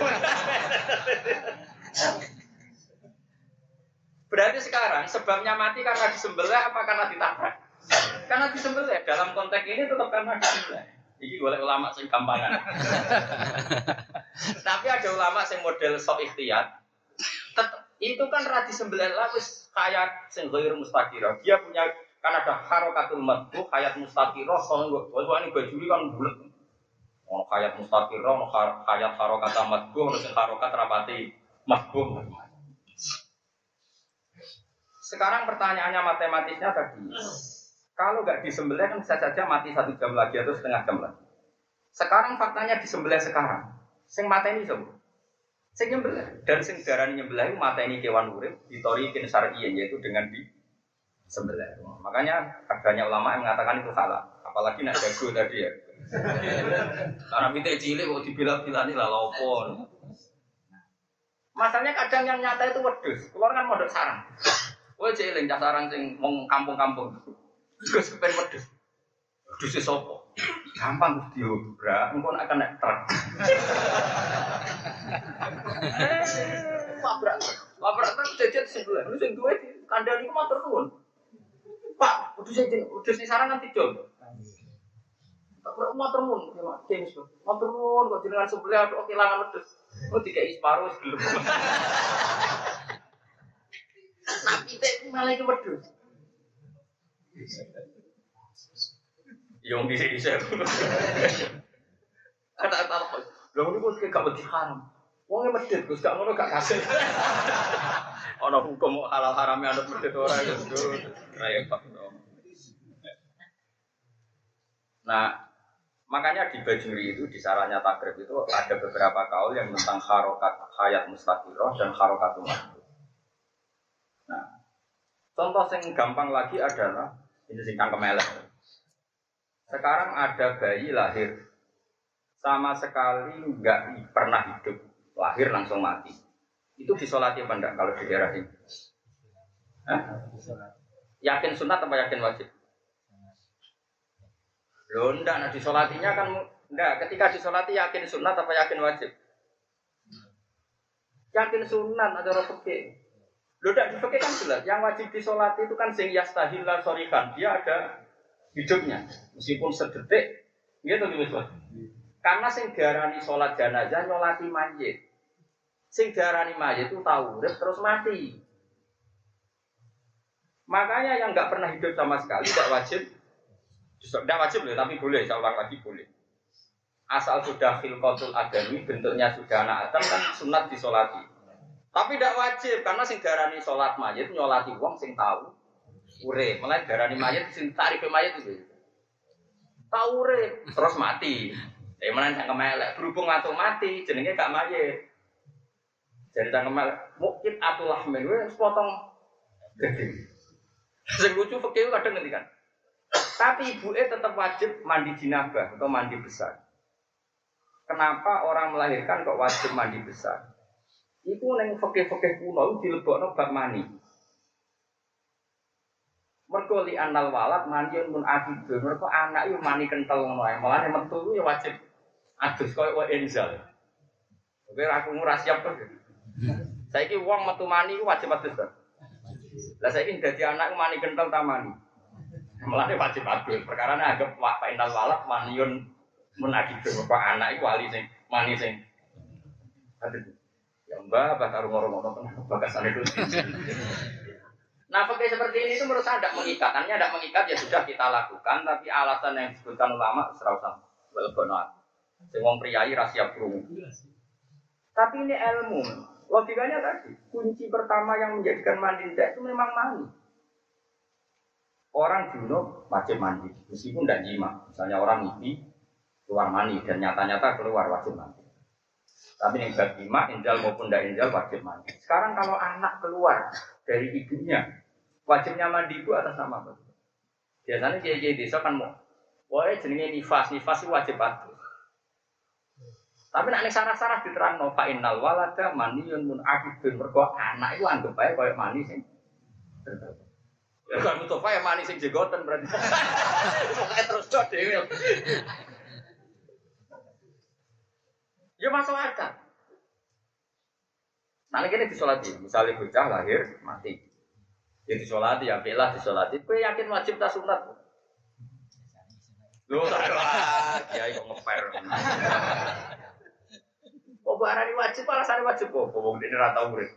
Berarti sekarang sebabnya mati karena disembelih apa karena ditabrak? Karena disembelih. Dalam konteks ini tetap karena disembelih. Ini boleh ulama sing gampangan. Tapi ada ulama sing model sok ikhtiyat, itu kan radi sembilan lapis hayat sing ghair mustaqiro. Dia punya kan ada harokatul madbu, hayat mustaqiro, soalnya gue ini baju kan bulat. Oh, hayat mustaqiro, oh, hayat harokat madbu, harus harokat rapati madbu. Sekarang pertanyaannya matematisnya tadi, kalau nggak disembelih kan bisa saja mati satu jam lagi atau setengah jam lagi. Sekarang faktanya disembelih sekarang, sing mata ini semua. Sing nyembelih dan sing darani nyembelih ini kewan urip ditorikin syar'iyyan yaitu dengan di sembelih. Makanya adanya ulama yang mengatakan itu salah. Apalagi nak jago tadi ya. Karena minta cilik kok dibilang-bilang ini lah lopo. Masalahnya kadang yang nyata itu wedus. Keluar kan modal sarang. Kowe cilik cah sarang sing mong kampung-kampung. Terus kepen wedus. Wedus sopo? Gampang Gus diobrak, engko nak kena truk. Labrak. Labrak truk jajet sebelah. Lu sing duwe kandhani ku matur nuwun. Pak, udah saya udah saya saran nanti jol. Tak perlu matur nuwun, ya. James, matur nuwun kok jenengan sebelah kok kehilangan wedhus. Oh dikai separuh gelem. Tapi teh malah iki wedhus. Yang bisa bisa. Kata kata Lho niku gak wedi haram. Wong medhit Gus gak ngono gak kasih. Ana hukum halal haramnya anut medhit ora gitu. Repot. Nah, makanya di Bajuri itu di sarannya takrib itu ada beberapa kaul yang tentang harokat hayat mustaqiroh dan harokat makhluk. Contoh yang gampang lagi adalah ini singkang kemelek. Sekarang ada bayi lahir sama sekali nggak pernah hidup lahir langsung mati. Itu disolati apa enggak kalau di daerah ini? Hah? Yakin sunat apa yakin wajib? Loh enggak, nah disolatinya kan enggak, ketika disolati yakin sunat apa yakin wajib? Yakin sunat ada orang. Loh enggak di kan jelas, yang wajib disolati itu kan sing yastahillah sorikan, dia ada hidupnya, meskipun sedetik, gitu gitu Karena sing diarani sholat jenazah nyolati mayit. Sing diarani mayit itu tahu terus mati. Makanya yang nggak pernah hidup sama sekali tidak wajib. Tidak wajib loh, tapi boleh. Saya ulang lagi boleh. Asal sudah filkotul adami, bentuknya sudah anak adam kan sunat disolati. Tapi tidak wajib karena sing darani sholat mayit nyolati wong sing tahu. Ure, mulai darani mayit sing tarif mayit itu. Tahu ure, terus mati. Eh mana yang kemelek berhubung atau mati jenenge gak mayit. Jadi tak kemelek mungkin atulah menwe sepotong gede. Sing lucu fakir kadang nanti kan. Tapi ibu e tetap wajib mandi jinabah atau mandi besar. Kenapa orang melahirkan kok wajib mandi besar? Itu neng fakir-fakir kuno dilebokno bab mani. Mergo li anal walad mandiun mun akidun. Mergo anak itu mani kental ngono ae. Mulane metu ya wajib adus koyo wa enzal. Oke, aku ngurah siap. Saya ki uang metu mani wajib adus. Lah saya ki dadi anak mani kental tamani. Mulane wajib adus. Perkara nek anggap wa inal walad maniun menagi kok anak iku wali sing mani sing adus. Bakar ngoro-ngoro bagasan itu. Nah, pakai seperti ini itu menurut saya tidak mengikat. Hanya tidak mengikat ya sudah kita lakukan, tapi alasan yang disebutkan ulama serausan. Welbonoat. Semua priayi rahasia burung. Tapi ini ilmu. Logikanya tadi, kunci pertama yang menjadikan mandi tidak itu memang mandi. Orang junub wajib mandi, meskipun tidak jima. Misalnya orang mimpi keluar mandi dan nyata-nyata keluar wajib mandi. Tapi yang jima, injal maupun tidak injal wajib mandi. Sekarang kalau anak keluar dari ibunya, wajibnya mandi itu atas nama apa? Biasanya kiai-kiai desa kan mau, wah jenenge nifas, nifas itu wajib mandi. Tapi nak sarah-sarah diterang no fa innal walada maniyun mun akidun mergo anak itu anggap baik kayak mani sing. Ya kan Mustafa ya mani sing jegoten berarti. Pokoknya terus dot. Ya masuk akal. Nah, ini disolati. Misalnya bocah lahir mati. Ya disolati, ya belah disolati. Kue yakin wajib tak sunat? Loh, ya kok ngeper. Kok barani wajib alasannya wajib kok dene ora tau urip.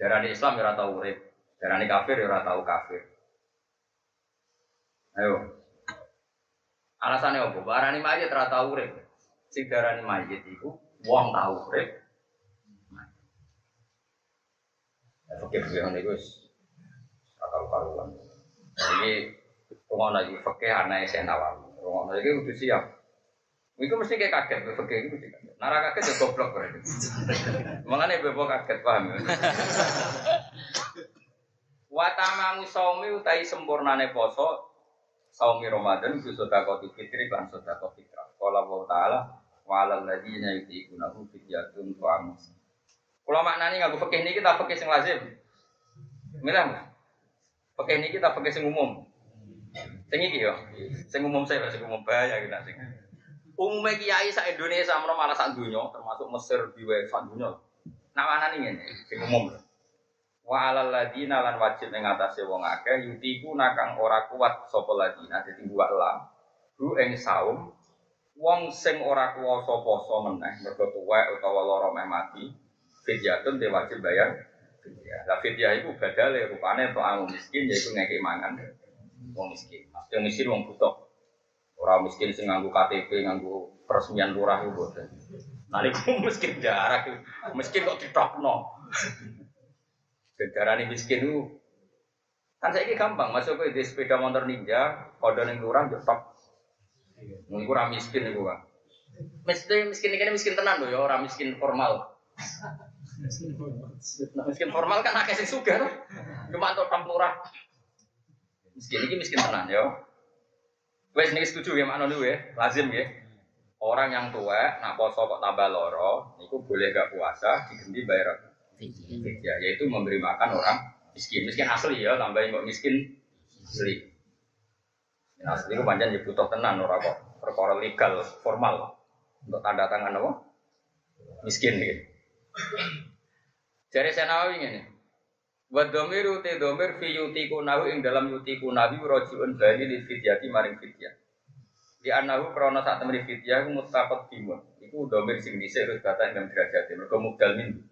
Darani Islam ya ora tau urip, darani kafir ya ora tau kafir. Ayo. Alasannya apa? Barani mayit ora tau urip. Sing darani mayit iku wong tau urip. Ya oke begini wis akal karuan. Ini rumah lagi fakih anak saya nawar. Rumah lagi udah siap. Itu mesti kayak kaget, berpikir itu mesti kaget. Nara kaget ya goblok berarti. Mengenai bebo kaget paham ya. Watamamu saumi utai sempurnane poso saumi Ramadan itu sedekah fitri lan sedekah fitrah. Qala wa ta'ala wa 'alal ladzina yutiqunahu fidyatun tu'am. Kula maknani nganggo fikih niki ta fikih sing lazim. Milah. Fikih niki ta fikih sing umum. Sing iki yo. Sing umum saya sing umum bahaya gitu sing. Umumnya kiai sa Indonesia malah sak dunia, termasuk Mesir di sak dunia. Nah mana ini, sing umum. Wa alal ladina lan wajib ing atase wong akeh yutiku nakang ora kuat sapa ladina dadi buak lam. Bu ing saum wong sing ora kuwasa poso meneh mergo tuwek utawa lara meh mati fidyatun te wajib bayar fidyah. Lah fidyah iku badale rupane tok miskin yaiku ngekek mangan wong miskin. Maksudnya miskin wong butuh. Orang miskin sing nganggu KTP, nganggu peresmian lurah itu boten. Niku miskin jarak, miskin kok ditokno. Darah ini miskin itu kan saya gampang masuk ke sepeda motor ninja, kode yang yo tok. Niku ora miskin niku kan. Miskin miskin ini miskin tenan loh ya, orang miskin formal. Nah, miskin formal kan akeh sing sugih. Cuma untuk lurah. Miskin ini miskin tenan ya. Wes nih setuju ya makna ya, lazim ya. Orang yang tua, nak poso kok tambah loro, niku boleh gak puasa, diganti bayar ya, yaitu memberi makan orang miskin. Miskin asli ya, tambahin kok miskin asli. Miskin asli itu panjang ya butuh tenan orang kok perkara legal formal untuk tanda tangan apa? Miskin. Jadi saya nawawi ini. Wa dhamiru te dhamir fi yutiku nahu ing dalam yutiku nabi rojiun bani di fidyati maring fidyah. Di anahu krana sak temri fidyah iku mutaqat timun. Iku dhamir sing dhisik wis kata ing derajat mergo mudal min.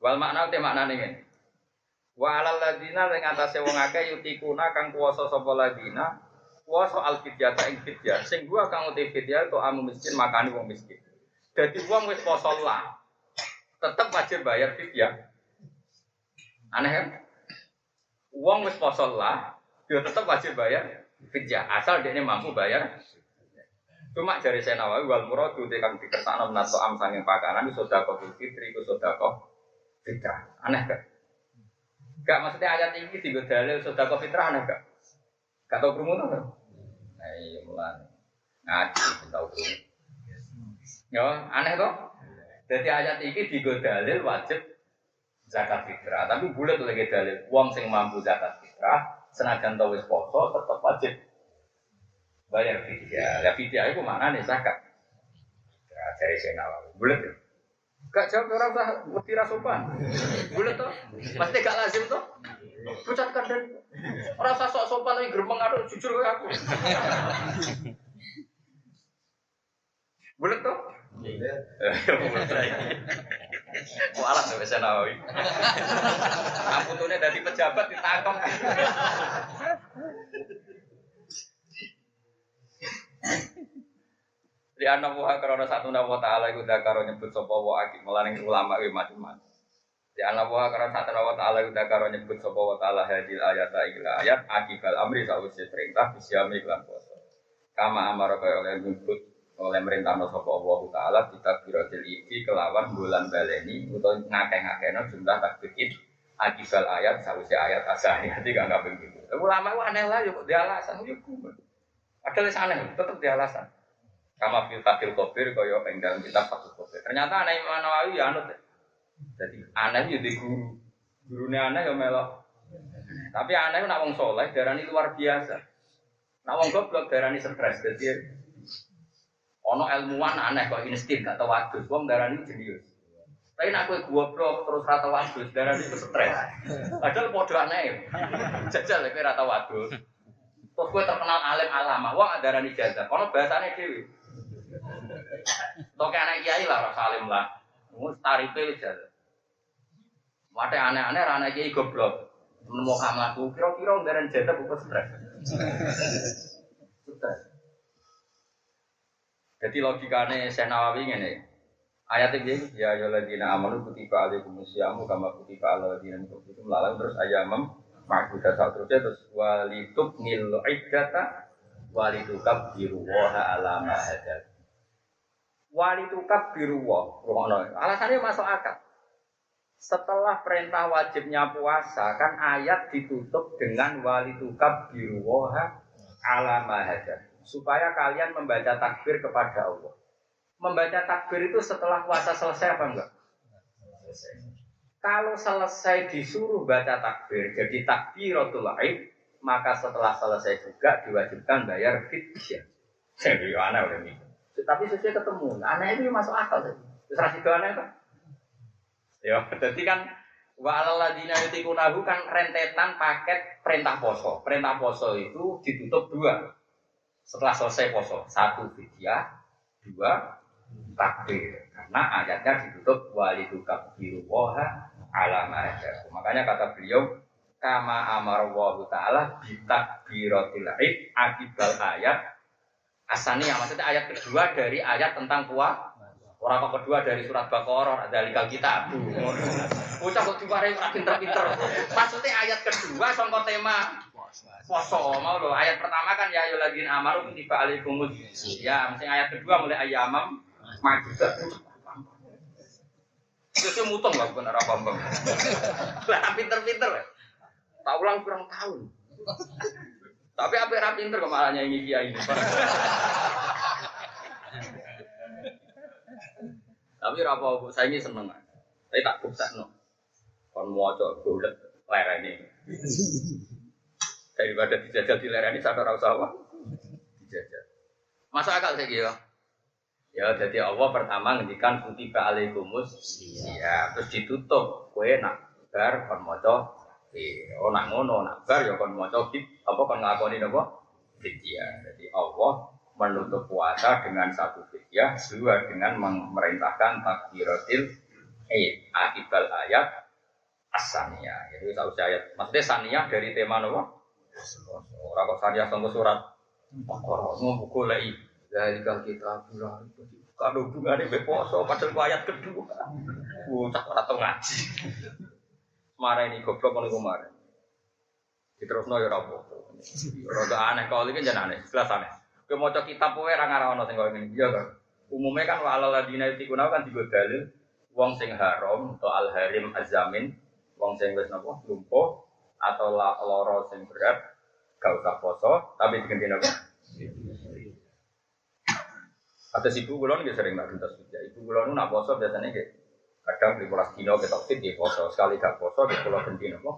Wal makna te maknane ngene. Wa alal ladina ing atase wong akeh yutikuna kang kuwasa sapa ladina kuwasa al fidyata ing fidyah. Sing gua kang uti fidyah to amu miskin makani wong miskin. Dadi wong wis poso lah. Tetep wajib bayar fidyah. Aneh kan? Uang wis poso lah, dia tetap wajib bayar fidyah asal dia ini mampu bayar. Cuma dari saya nawawi wal muradu dia kan dikersakno menato am sanging pakanan sedekah fitri itu sedekah fitrah. Aneh kan? Gak maksudnya ayat ini tiga dalil sedekah fitrah aneh gak? Gak tau kerumunan kan? Nah iya mulai ngaji tahu kerumunan. Ya aneh toh? Jadi ayat ini tiga dalil wajib zakat fitrah. Tapi bulat lagi dalil uang sing mampu zakat fitrah, senajan tau wis poso tetap wajib bayar fidyah. Ya fidyah itu mana nih zakat? Ya, dari nawawi. Bulat ya. Gak jawab orang usah mesti sopan. Bulat toh? Pasti gak lazim toh? Pucatkan dan orang usah sok sopan lagi gerbang aduh jujur ke aku. Bulat toh? Iya. Mau alat saya nawawi. Aku tuh dari pejabat ditangkap. Di anak buah karena satu nama taala itu dah karo nyebut sopo wa aki melaning ulama itu macam-macam. Di anak buah karena satu nama taala itu dah karo nyebut sopo wa taala hadil ayat ikhla ayat akibal amri sausya perintah bisyami iklan poso. Kama amar kaya oleh nyebut oleh merintah sopo Allah Taala kita birotil iki kelawan bulan baleni atau ngakeh no jumlah takbir akibal ayat sausya ayat asani nanti gak nggak begitu. Ulama itu aneh lah yuk dia alasan ada les aneh tetap dia alasan. Kama fil fatil kobir kaya ing dalam kitab fatil kobir. Ternyata aneh Imam Nawawi ya anut. Jadi aneh ya di guru. Gurunya aneh ya melok. Tapi aneh nak wong soleh darani luar biasa. Nak wong goblok darani stres. Jadi ono ilmuwan aneh kok insting gak tau wadus. Wong darani jenius. Tapi nak kowe goblok terus rata wadus darani itu stres. Padahal padha aneh. Jajal kowe rata wadus. Terus kowe terkenal alim alama. Wong darani jajal. Ono bahasane dhewe. Toke anak kiai lah, rasa alim lah. Mus tarife jalan. Wate aneh-aneh anak kiai goblok. Nemu kamlaku, kira-kira nggaran jatah bukan stres. Jadi logikanya saya nawawi ini. Ayat ini ya ladina amanu kutiba alaikum syamu kama kutiba ala ladina min qablikum lalang terus ayamam ma'budah saat terusnya terus walitub nil iddata walitukab biruwaha ala ma hadat wali tukab biru Alasannya masuk akal. Setelah perintah wajibnya puasa, kan ayat ditutup dengan wali tukab biru ala mahaja. Supaya kalian membaca takbir kepada Allah. Membaca takbir itu setelah puasa selesai apa enggak? Selesai. Kalau selesai disuruh baca takbir, jadi takbiratul aid, maka setelah selesai juga diwajibkan bayar fidyah. Jadi aneh udah nih. Tapi sesuai ketemu. Aneh itu masuk akal sih. Terus rasih aneh kan? Ya, jadi kan wa alaladina yutikunahu kan rentetan paket perintah poso. Perintah poso itu ditutup dua. Setelah selesai poso, satu fidyah, dua takbir. Karena ayatnya ditutup walidu biru woha alama aja. Makanya kata beliau kama amar ta'ala bitakbiratil id akibal ayat Asani yang maksudnya ayat kedua dari ayat tentang kuah. Orang kedua dari surat Baqarah ada likal kita. Bocah kok diwarai ora pinter-pinter. Maksudnya ayat kedua sangka tema. Poso mau lo ayat pertama kan ya ayyuhalladzina amaru kutiba alaikumus ya mesti ayat kedua mulai ayamam majudat itu mutung lah bukan arah bambang. Lah pinter-pinter tak ulang kurang tahun tapi apa yang pinter kok malahnya ini kiai ini tapi apa saya ini seneng tapi tak buksa no. Kon bulat lereng ini daripada dijajal di ini sadar usah apa dijajal. Masuk akal saya gitu ya jadi Allah pertama ngendikan kutiba alaikumus ya terus ditutup kue nak bar kon oh nak ngono nak bar ya kon maca apa kon ngakoni apa ya jadi Allah menutup puasa dengan satu fidyah, dua dengan memerintahkan takbiratil eh akibal ayat asaniyah. Jadi tahu ayat, maksudnya saniyah dari tema nopo? Orang kok saniyah tunggu surat. Orang mau buku lagi kalau kita bilang kalau hubungannya beposo, padahal ayat kedua. Bocah atau ngaji. Marah ini goblok kalau kemarin. Terus no ya rapo. Rada aneh kalau ini jangan aneh, jelas aneh. Kowe maca kitab kowe ora ngarono sing koyo ngene. Iya kan. Umumnya kan wa alal ladina yutikuna kan digo dalil wong sing haram atau al harim azamin, wong sing wis napa lumpuh atau lara sing berat gak usah poso tapi diganti napa? Atas ibu kulon nggak sering nak kerja. Ibu kulon nak poso biasanya kayak kadang 15 dino kita fit di poso sekali gak poso di pulau ganti napa?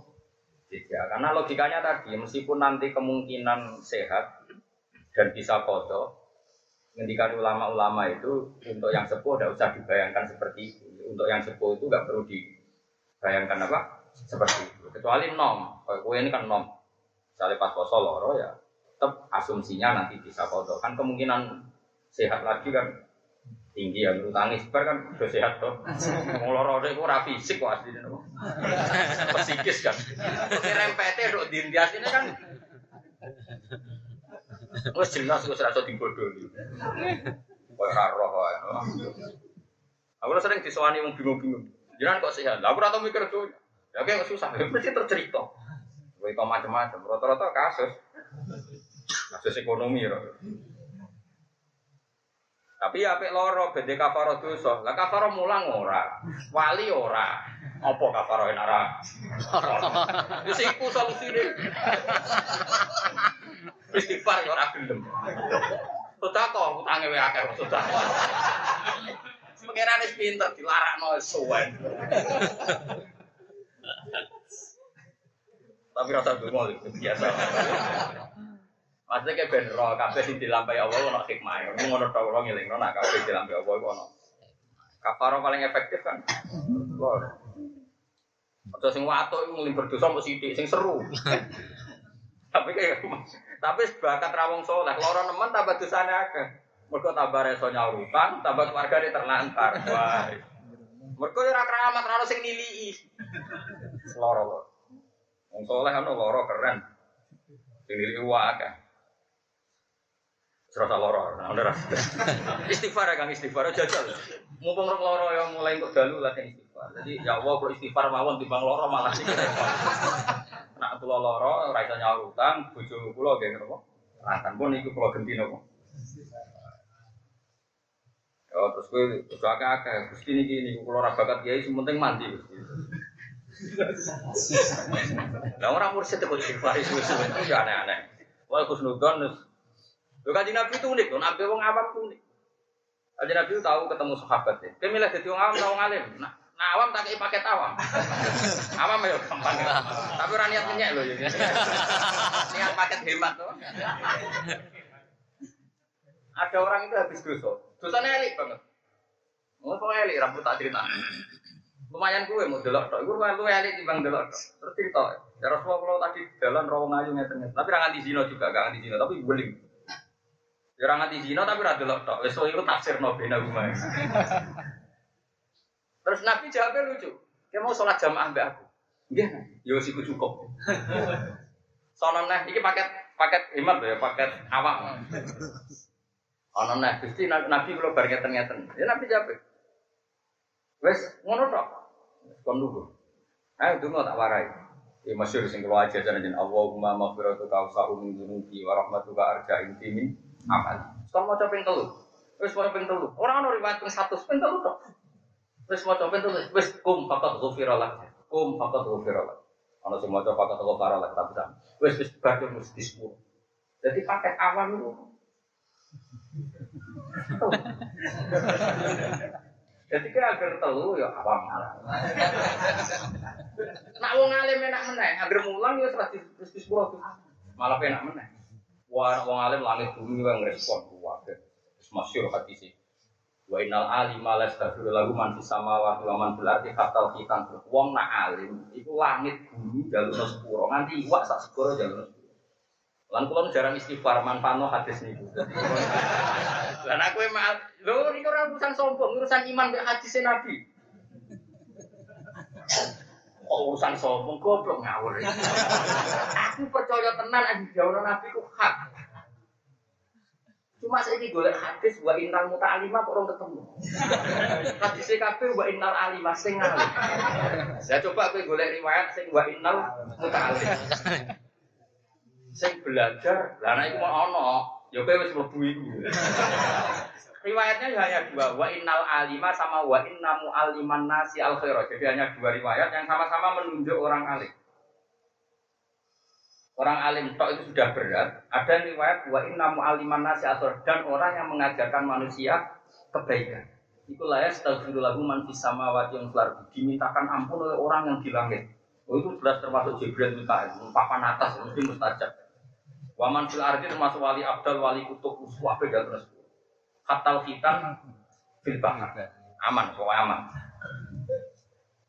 Ya, karena logikanya tadi meskipun nanti kemungkinan sehat dan bisa foto. Ngendikan ulama-ulama itu untuk yang sepuh tidak usah dibayangkan seperti itu. Untuk yang sepuh itu nggak perlu dibayangkan apa seperti itu. Kecuali nom, kue ini kan nom. Misalnya pas poso loro ya, tetap asumsinya nanti bisa foto. Kan kemungkinan sehat lagi kan tinggi ya menurut tangis bar kan udah sehat tuh mau loro itu ora fisik kok aslinya nopo psikis kan terus rempete dok dindias ini kan Wes jelas wis rasa dibodohi. Koyo ora roh wae. Aku sering disowani wong bingung-bingung. Jangan kok sehat. Aku ora tau mikir tuh. Ya kayak susah. Mesti tercerita. Kok macam-macam. Rata-rata kasus. Kasus ekonomi ya. Tapi ya apik loro bede kafaro dosa. Lah kafaro mulang ora. Wali ora. Apa kafaro enak ora? Wis iku solusine. Istighfar ya ora gelem. Sedekah utange wae akeh sedekah. Pengiran wis pinter dilarakno suwen. Tapi rasa dungo biasa. Maksudnya kayak ben roh kabeh sing dilampahi Allah ono hikmah. Ngono tok ora ngelingno nak kabeh dilampahi Allah iku ono. Kafaro paling efektif kan. Atau sing watuk iku nglim berdosa mbok sithik sing seru. Tapi kayak tapi bakat rawong soleh, loro nemen tambah dosane akeh. Mergo tambah reso utang, tambah keluargane terlantar. Wah. Mergo ora keramat ora sing nilii. Loro loro. Wong soleh ono loro keren. Sing nilii wae. Serasa loro, nah ora. Istighfar ya Kang istighfar jajal. Mumpung rong loro yang mulai untuk dalu lah istighfar. Jadi ya Allah kalau istighfar mawon timbang loro malah sih. Nak kula loro ora iso nyaur utang, bojo kula nggih napa? Rantan pun iku kula genti napa? Oh, terus kowe kudu akeh-akeh. Gusti niki niku kula ora bakat kiai penting mandi. Lah ora mursyid kok istighfar suwe-suwe itu ya aneh-aneh. Wah, Kusnudon Lho kanjeng Nabi itu unik, Nabi wong awam itu unik. Kanjeng Nabi itu tahu ketemu sahabat ya. Dia milih jadi wong awam atau wong alim. Nah, nah awam tak kayak paket awam. awam ya gampang. Tapi orang niat loh ya. niat paket hemat tuh. Ada orang itu habis dosa. Dosanya elik banget. Mau kok elik rambut tak cerita. Lumayan gue mau delok tok. Gue lumayan luwe elik timbang delok tok. Terus cerita. Ya Rasulullah tadi jalan rawang ayu ngeten. Tapi ra nganti zina juga, gak nganti zina, tapi guling. Ya ora nganti zina tapi ra delok tok. Wis iku tafsirno bena rumah. Terus Nabi jawabnya lucu. Dia mau sholat jamaah mbak aku. Nggih, yo siku cukup. Sono neh iki paket paket hemat ya, paket awak. Ana nah Gusti Nabi Nabi kula bar ngeten-ngeten. Ya Nabi jawab. Wes ngono tok. Kon lugu. Ayo donga tak warai. Ya masyhur sing kula ajaran jeneng Allahumma maghfiratu ka usa'u min dzunubi wa rahmatuka arja inti min amal. Kon maca ping telu. Wes maca ping telu. Ora ana riwayat ping 100 ping telu tok. Wes maca ping telu. Wes kum faqat ghufira. Kum faqat ghufira lak. Ana sing maca faqat ghufira tapi. Wes wis sepuluh. Jadi pakai awam itu Jadi kan agar telu ya awam malah. Nak wong alim enak agar mulang ya serah terus di sepuluh Malah enak meneh. Wah, wong alim langit bumi yang respon kuwabe. Terus masyhur hati sih. Wa innal alima la yastaghfiru lahu man fis samawati wa man fil ardi hatta khitan. Wong nak alim iku langit bumi jalur sepuro nganti iwak sak sepuro jalur. Lan kula jarang istighfar manfaatno hadis niku. Lan aku emang lho niku ora urusan sombong, urusan iman mek hadis Nabi. Oh, urusan sombong goblok ngawur. aku percaya tenan yang dijawab Nabi ku hak. Cuma saya ini golek hadis wa innal muta'alima kok orang ketemu. Hadis kabeh wa innal alima sing. Saya coba kowe golek riwayat sing wa innal muta'alim. Sing belajar, lah nek iku ono, ya kowe wis mlebu. Riwayatnya hanya dua, wa innal alima sama wa innamu aliman nasi al khairah. Jadi hanya dua riwayat yang sama-sama menunjuk orang alim. Orang alim tok itu sudah berat. Ada riwayat wa innamu aliman nasi al khairah dan orang yang mengajarkan manusia kebaikan. Itulah ya astaghfirullah man fis samawati yang fil Dimintakan ampun oleh orang yang di langit. Oh itu jelas termasuk Jibril Mikael, papan atas mesti mustajab. Waman fil ardi termasuk wali abdal, wali kutub, uswah beda terus. Hatal hitam fil. Aman, pokoknya aman.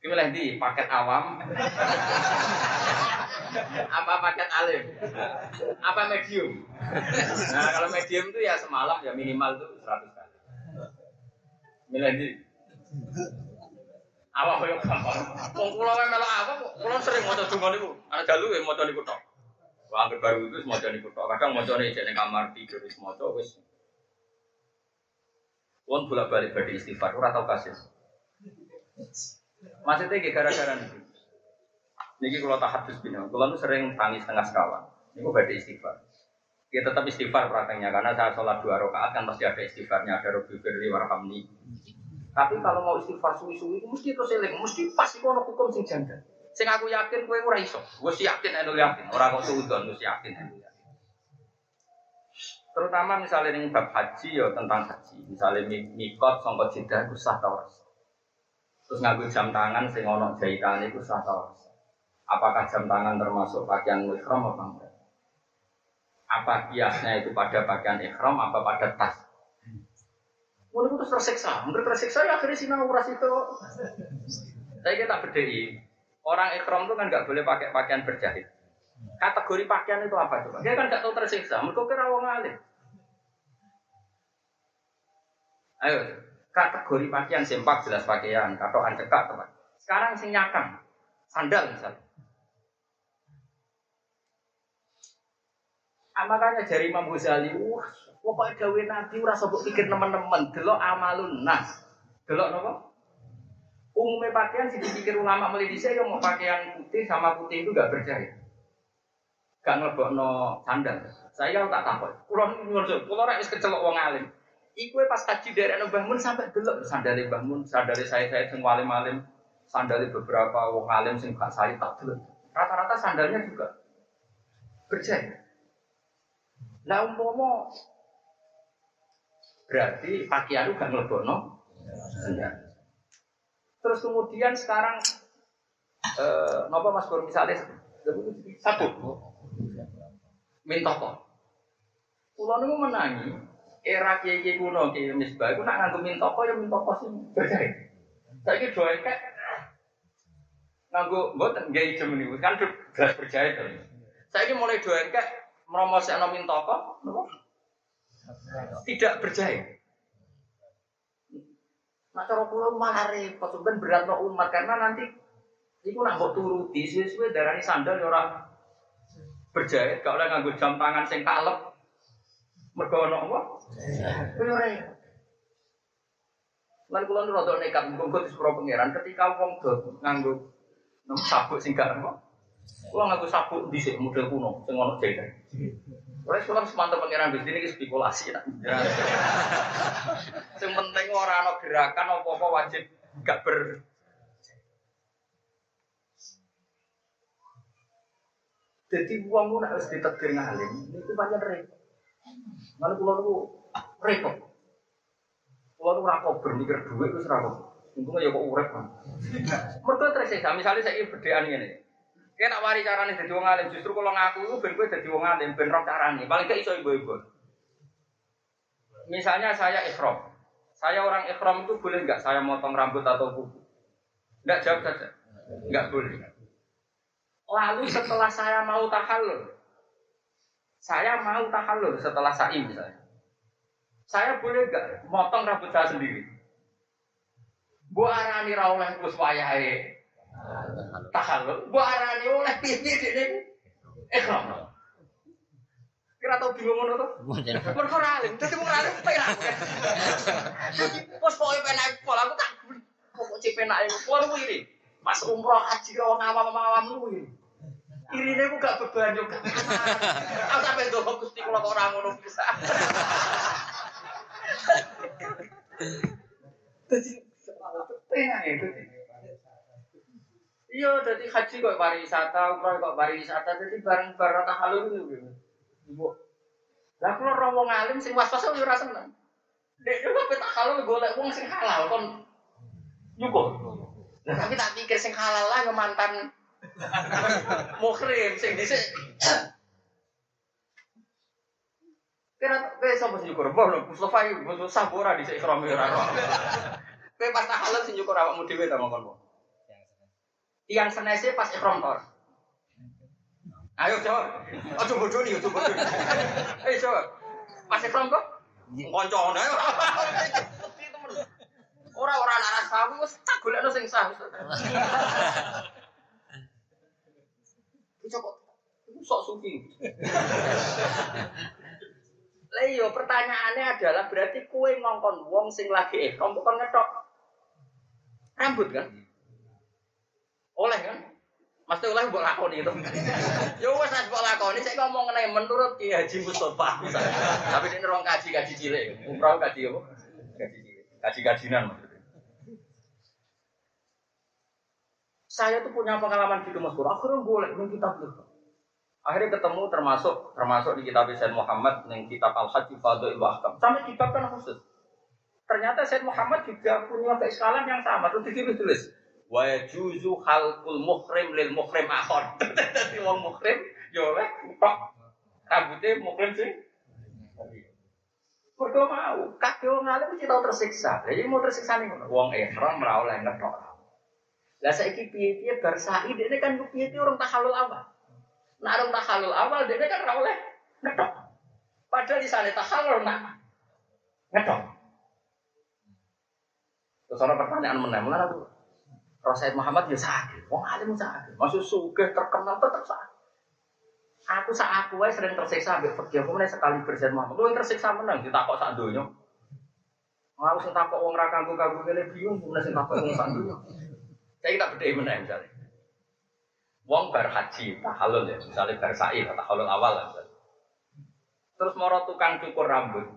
Pilih di paket awam, apa paket alim, apa medium. Nah kalau medium itu ya semalam ya minimal itu 100 kali. Milih di apa koyo gampang. Kula wae melok apa kula sering maca donga niku. Ana dalu ya maca niku tok. Wah, baru itu maca niku tok. Kadang macane jek ning kamar tidur wis maca wis. Wong bolak-balik badhe istighfar ora tau kasus. Maksudnya gara-gara niku. Niki kalau tak hadis bina, kalau nu sering tangis tengah skala. Niku badhe istighfar. Ya tetap istighfar prakteknya karena saya sholat dua rakaat kan pasti ada istighfarnya, ada robi firli warhamni. Tapi kalau mau istighfar suwi-suwi mesti terus eling, mesti pasti kono hukum sing janggal. Sing aku yakin kowe ora iso. Wis yakin endo yakin, ora kok suudon wis yakin endo yakin. Terutama misalnya ning bab haji ya tentang haji. Misalnya mikot sangka jeddah iku sah ta ora Terus nganggo jam tangan sing ana jahitane iku sah ta ora Apakah jam tangan termasuk pakaian ihram apa enggak? Apa kiasnya itu pada pakaian ihram apa pada tas? Mulai itu tersiksa, mungkin tersiksa ya akhirnya sinau ras itu. Saya kita bedai, orang ikhram itu kan nggak boleh pakai pakaian berjahit. Kategori pakaian itu apa coba? Dia kan nggak tahu tersiksa, mereka kira wong alim. Ayo, kategori pakaian sempak jelas pakaian, katoan cekak teman. Sekarang sing nyakang, sandal misalnya. Ah, makanya jari Imam Ghazali, wah, pokoknya gawe nabi ora sobok pikir teman-teman, delok amalun nas. Delok napa? Umumnya pakaian sih dipikir ulama melidisi ya mau pakaian putih sama putih itu gak berjahit. Gak ngelebokno sandal. Saya tak takut. Kulo nyuwun, kulo rek wis kecelok wong alim. Iku pas haji dari Mbah Mun sampai delok sandale Mbah Mun, sandale saya saya sing walim-alim, sandale beberapa wong alim sing gak saya tak delok. Rata-rata sandalnya juga berjahit. Lah umpama berarti pakaian itu gak ngelebokno sandal. Terus kemudian sekarang eh napa Mas Bur misalnya satu mintoko. Kulo niku menangi era kiai kuno kiai misbah iku nak nganggo mintoko ya mintoko sing berjaya. Saiki do ekek nganggo mboten nggih ijem niku kan jelas berjaya to. Saiki mulai do ekek mromosekno mintoko napa? Tidak berjaya. Nah cara kula malah repot ben berat no umat karena nanti iku nak mbok turuti suwe-suwe darani sandal ya ora berjahit gak oleh nganggo jam tangan sing kalep. Mergo ono apa? Lan kula nu rada nekat di sepuro pangeran ketika wong do nganggo nem sabuk sing gak apa. Kula nganggo sabuk dhisik model kuno sing ono jahitan. Ora kula semantep pangeran Gusti niki spekulasi nak. Sing penting ora ana gerakan apa-apa wajib gak ber Jadi uang mu nek wis ditegir ngalim, niku pancen repot. Lalu kula niku repot. Ora kober mikir dhuwit wis ora kober. Untungnya ya kok urip kan. Mergo tersiksa, misalnya saya bedean ngene. Kayak nak wari carane dadi wong alim, justru kalau ngaku itu ben kowe dadi wong alim, ben carane. Paling gak iso ibu-ibu. Misalnya saya ikhram. Saya orang ikhram itu boleh nggak saya motong rambut atau kuku? Nggak jawab saja. Nggak boleh. Lalu setelah saya mau tahallul, saya mau tahallul setelah sa'i misalnya. Saya boleh nggak motong rambut saya sendiri? Bu arani ra oleh terus wayahe tahallul. Bu arani oleh piye dene ikhram. Kira tau bingung ngono to? Mergo ora alim, dadi wong alim penak. Dadi pos pokoke penak pol aku tak pokok cek penak iku pol kuwi Pas umroh haji karo wong awam-awam kuwi. Irine ku gak beban yo. Aku sampe ndono Gusti kula kok ora ngono bisa. Dadi ya dadi. Iya, jadi haji kok pariwisata, umroh kok pariwisata, jadi bareng-bareng tahalul itu. Ibu. Lah kalau ora wong alim sing was-was yo ora seneng. Dek yo kok tak halal golek wong sing halal kon. Lah tapi tak pikir sing halal lah mantan muhrim sing dhisik. Kira kowe sapa sing nyukur? Mbah lho Mustofa iki Mustofa ora dhisik ikram ora ora. Kowe pas tak halal sing nyukur awakmu dhewe ta mongkon. Tiang senese pas ikram tor. Ayo jawab. Aja bodoh nih, aja bodoh. Ayo jawab. Masih from kok? Koncone ayo. Ora ora anak anak sawu wis tak golekno sing sah. Iku sok sufi. Lah iya pertanyaannya adalah berarti kue ngongkon wong sing lagi eh kamu bukan ngetok rambut kan? Oleh kan? Mesti oleh mbok lakoni itu. Ya wes nek mbok lakoni saya ngomong mengenai menurut Ki Haji Mustofa misalnya. Tapi ini orang kaji kaji cilik, umroh kaji apa? Kaji cilik. Kaji kajinan Saya tuh punya pengalaman gitu Mas Pur. Akhirnya boleh ning kitab itu. Akhirnya ketemu termasuk termasuk di kitab Said Muhammad ning kitab Al Hajj Fadhil wa Ahkam. Sampai kitab kan khusus. Ternyata Said Muhammad juga punya keislaman yang sama. Terus ditulis tulis wa yajuzu khalqul muhrim lil muhrim akhon. Dadi wong muhrim yo oleh tok rambutnya muhrim sih. Mergo mau, kabeh wong alim mesti tau tersiksa. Iki mau tersiksa ngono. Wong ihram ora oleh ngetok. Lah saiki piye-piye bar sa'i dene kan piye-piye orang tahallul awal. Nah orang tahallul awal dene kan ora oleh ngetok. Padahal sana tahallul nak ngetok. Terus ada pertanyaan meneh, tuh? Rasul Muhammad ya sakit, wong alim sakit. Maksud sugih terkenal tetap sakit. Aku saat aku aja sering tersiksa ambil fikih. Aku mulai sekali bersen Muhammad. Lu yang tersiksa menang, ditakok sak donya. Aku sing takok wong ra kanggo-kanggo kene bingung, mulai sing takok wong sak donya. Saya tak beda menang misalnya. Wong bar haji, tahallul ya, misalnya bar sa'i, tahallul awal lah. misalnya. Terus moro tukang cukur rambut.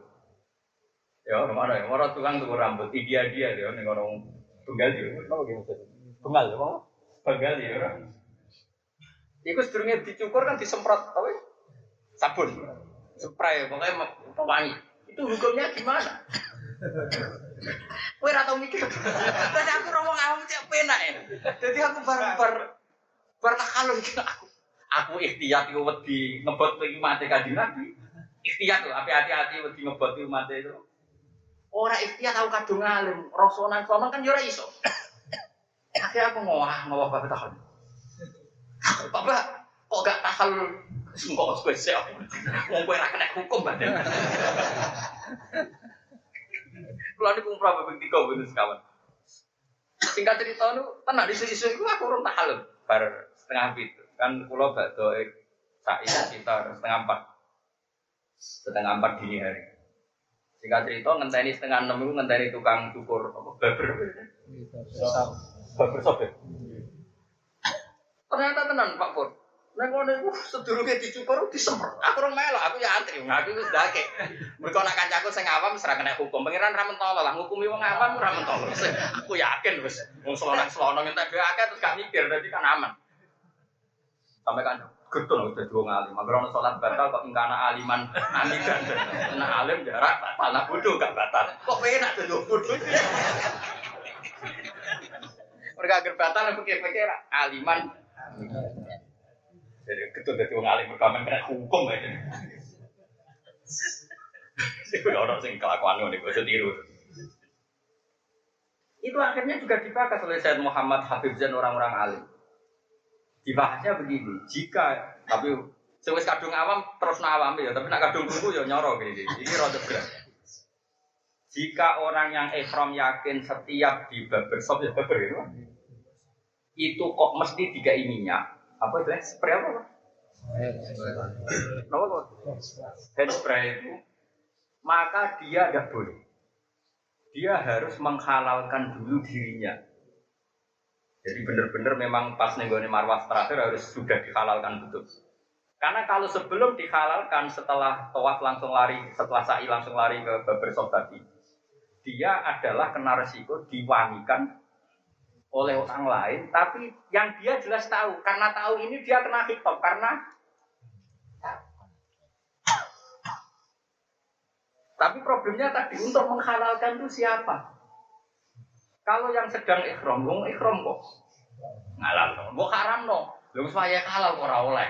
Ya, ke mana ya? Moro tukang cukur rambut, dia dia dia nih orang tunggal dia. Apa gitu? Tunggal ya, mau? Tunggal ya, orang. Iku sedurunge dicukur kan disemprot ya? Sabun. Spray pokoknya pewangi. Itu hukumnya gimana? Kowe ora tau mikir. Tadi aku ngomong awam cek penak ya. Jadi aku bar bar tak kalau iki aku. Aku ikhtiyat iku wedi ngebot iki mate kanjeng Nabi. Ikhtiyat lho, api hati-hati wedi ngebot iki mate itu. Ora ikhtiyat aku kadung alim, rasonan sono kan yo ora iso. Akhirnya aku ngowah ngowah bapak tahan. Bapak kok gak tahal Sungguh spesial. Wong kowe ra kena hukum badan. Kulo niku umrah babing tiga bener sekawan. Singkat cerita nu tenan isu-isu iku aku urung tahal bar setengah pitu. Kan kulo badhe sa'i sekitar setengah empat. setengah empat dini hari. Singkat cerita ngenteni setengah enam itu ngenteni tukang cukur apa baber. Baber sobek. Ternyata tenan Pak Pur. Nek ngono iku sedurunge dicukur disemprot. Aku rong melok, aku ya antri. Aku wis dake. Mergo nak kancaku sing awam wis kena hukum. Pangeran ra mentolo lah ngukumi wong awam ora mentolo. Aku yakin wis wong selonang-selonang entek dhewe akeh terus gak mikir dadi kan aman. Sampai kan getun udah dua ngalim. Mager ono salat batal kok ingkana aliman amidan. Nah alim jarak tanah bodoh gak batal. Kok penak dadi bodoh. Mereka agar batal aku pikir-pikir aliman jadi ketut dari wong alim berkamen kena hukum aja. Itu orang sing kelakuan ngono iku tiru. Itu akhirnya juga dibahas oleh Said Muhammad Habib Zain orang-orang alim. Dibahasnya begini, jika tapi sewis kadung awam terus awam ya, tapi nak kadung buku ya nyoro gini. Ini rada berat. Jika orang yang ikhram yakin setiap di barbershop ya barber itu, itu kok mesti tiga minyak, apa itu spray apa Pak? Spray itu maka dia tidak boleh. Dia harus menghalalkan dulu dirinya. Jadi benar-benar memang pas nenggone marwah terakhir harus sudah dihalalkan betul. Karena kalau sebelum dihalalkan setelah tawaf langsung lari, setelah sa'i langsung lari ke barbershop tadi, dia adalah kena resiko diwangikan oleh orang lain, tapi yang dia jelas tahu, karena tahu ini dia kena hitam, karena tapi problemnya tadi untuk menghalalkan itu siapa? Kalau yang sedang ikhram, wong ikhram kok ngalal, mau haram no, belum saya halal ora oleh.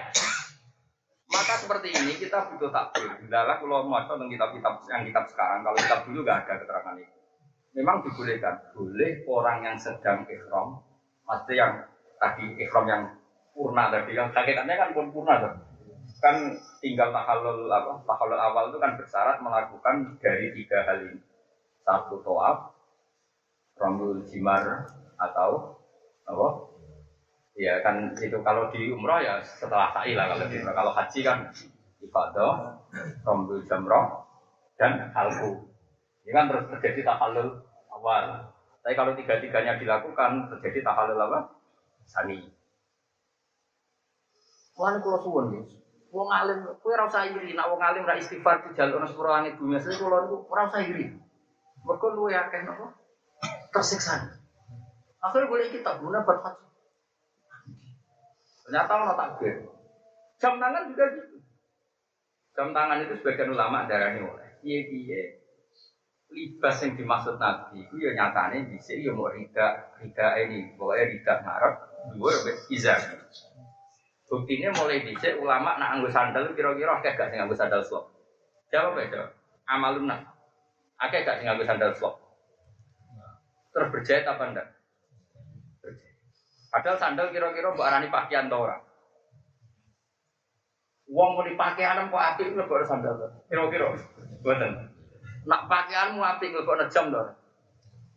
Maka seperti ini kita butuh takbir. Adalah kalau mau tentang kitab-kitab yang kitab sekarang, kalau kitab dulu nggak ada keterangan itu. Memang dibolehkan, boleh orang yang sedang ikhram, maksudnya yang tadi ikhram yang purna tadi, yang hakikatnya kan pun purna tuh. Kan tinggal tahallul apa? Tahallul awal itu kan bersyarat melakukan dari tiga hal ini. Satu toab, rambul jimar atau apa? Ya kan itu kalau di umroh ya setelah sa'i lah kalau di umroh. Kalau haji kan ibadah, rambul jamroh dan halku. Ini kan terjadi tahallul awal. Tapi kalau tiga-tiganya dilakukan terjadi tahallul apa? Sani. Wah, kalau suwon guys. Wong alim, kue ora usah iri, nak wong alim ra istighfar di jalur sepuro langit bumi. Asli kula niku ora usah iri. Mergo luwe akeh napa? Tersiksa. Akhirnya boleh kita guna berhaji. Ternyata ono takbir. Jam tangan juga gitu. Jam tangan itu sebagian ulama darahnya oleh. Iya iya. Libas yang dimaksud Nabi itu ya nyatanya bisa ya mau rida rida ini pokoknya rida ngarep dua izar. Buktinya mulai dicek ulama nak anggo sandal kira-kira akeh gak sing anggo sandal slop. Ya jawab. Amaluna. Akeh gak sing anggo sandal slop. Terus berjahit apa enggak? Padahal sandal kira-kira mbok arani pakaian ta ora? Wong mau pakaian kok apik mlebu sandal. Kira-kira. Mboten. Nak pakaianmu apik mlebu jam to.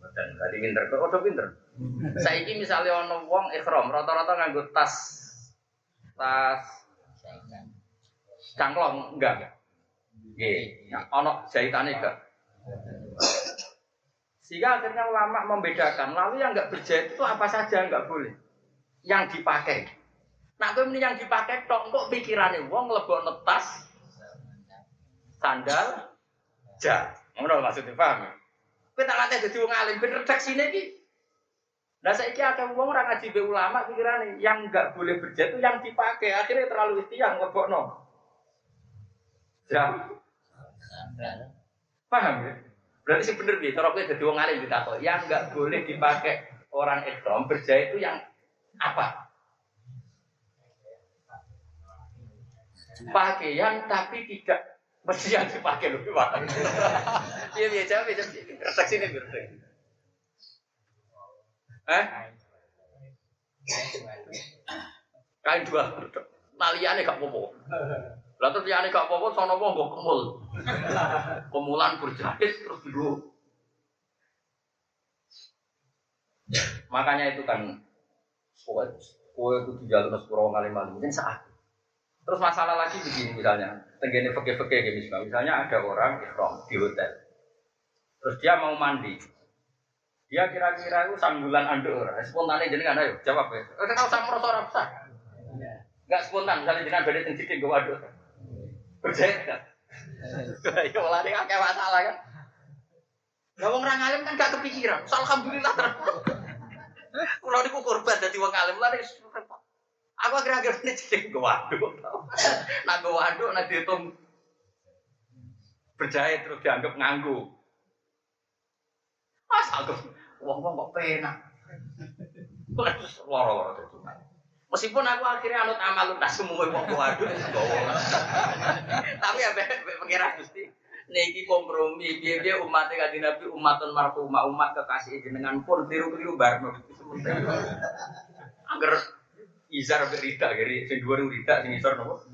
Mboten. Dadi pinter kok udah pinter. Saiki misalnya ono wong ikhram rata-rata nganggo tas tas cangklong enggak. Nggih. Nah, ono jahitane enggak. Sehingga akhirnya ulama membedakan. Lalu yang enggak berjahit itu apa saja enggak boleh. Yang dipakai. Nah, kowe yang dipakai tok kok pikirane wong lebokno tas sandal ja. Ngono maksudnya paham? Kowe tak latih dadi wong alim ben redaksine iki. Nah saiki akeh wong ora ngaji be ulama pikirane yang enggak boleh berjahit itu yang dipakai. Akhirnya terlalu istiang lebokno. Ja. Paham ya? Berarti sih bener nih, cara kowe dadi wong alim ditakok, yang enggak boleh dipakai orang ikram berjahit itu yang apa? Pakaian tapi tidak mesti yang dipakai lebih banyak. Iya biasa biasa redaksi ini berarti. Eh? Kain dua, naliane gak popo. Lah terus liyane gak popo sono wong mbok kemul. Kemulan berjahit terus dulu. Makanya itu kan kue kue itu dijalur sepuluh kali malam mungkin saat Terus masalah lagi begini misalnya, tenggene kayak misalnya, misalnya ada orang ikhram di hotel, terus dia mau mandi, dia kira-kira itu sanggulan anduk orang, spontannya jenengan ayo jawab ya, kita kalau sama merasa orang besar, nggak spontan, misalnya jenengan beda tinggi gue waduh, percaya kan? Ya malah dia kayak masalah kan? Ya wong orang alim kan gak kepikiran, alhamdulillah terus. Kalau niku korban dari wong alim lah Aku akhir-akhir ini jadi gue waduk. Nah waduk, nah dihitung berjaya terus dianggap nganggu. Masa aku, wong-wong kok penak. Loro-loro itu. Meskipun aku akhirnya anut amal tak semua wong waduk, tapi ya pengira gusti. Niki kompromi, dia umatnya kaji nabi umatun marfumah umat kekasih jenengan pun tiru-tiru barno. Agar Izar rida, jadi sing dua rida, sing isar nopo.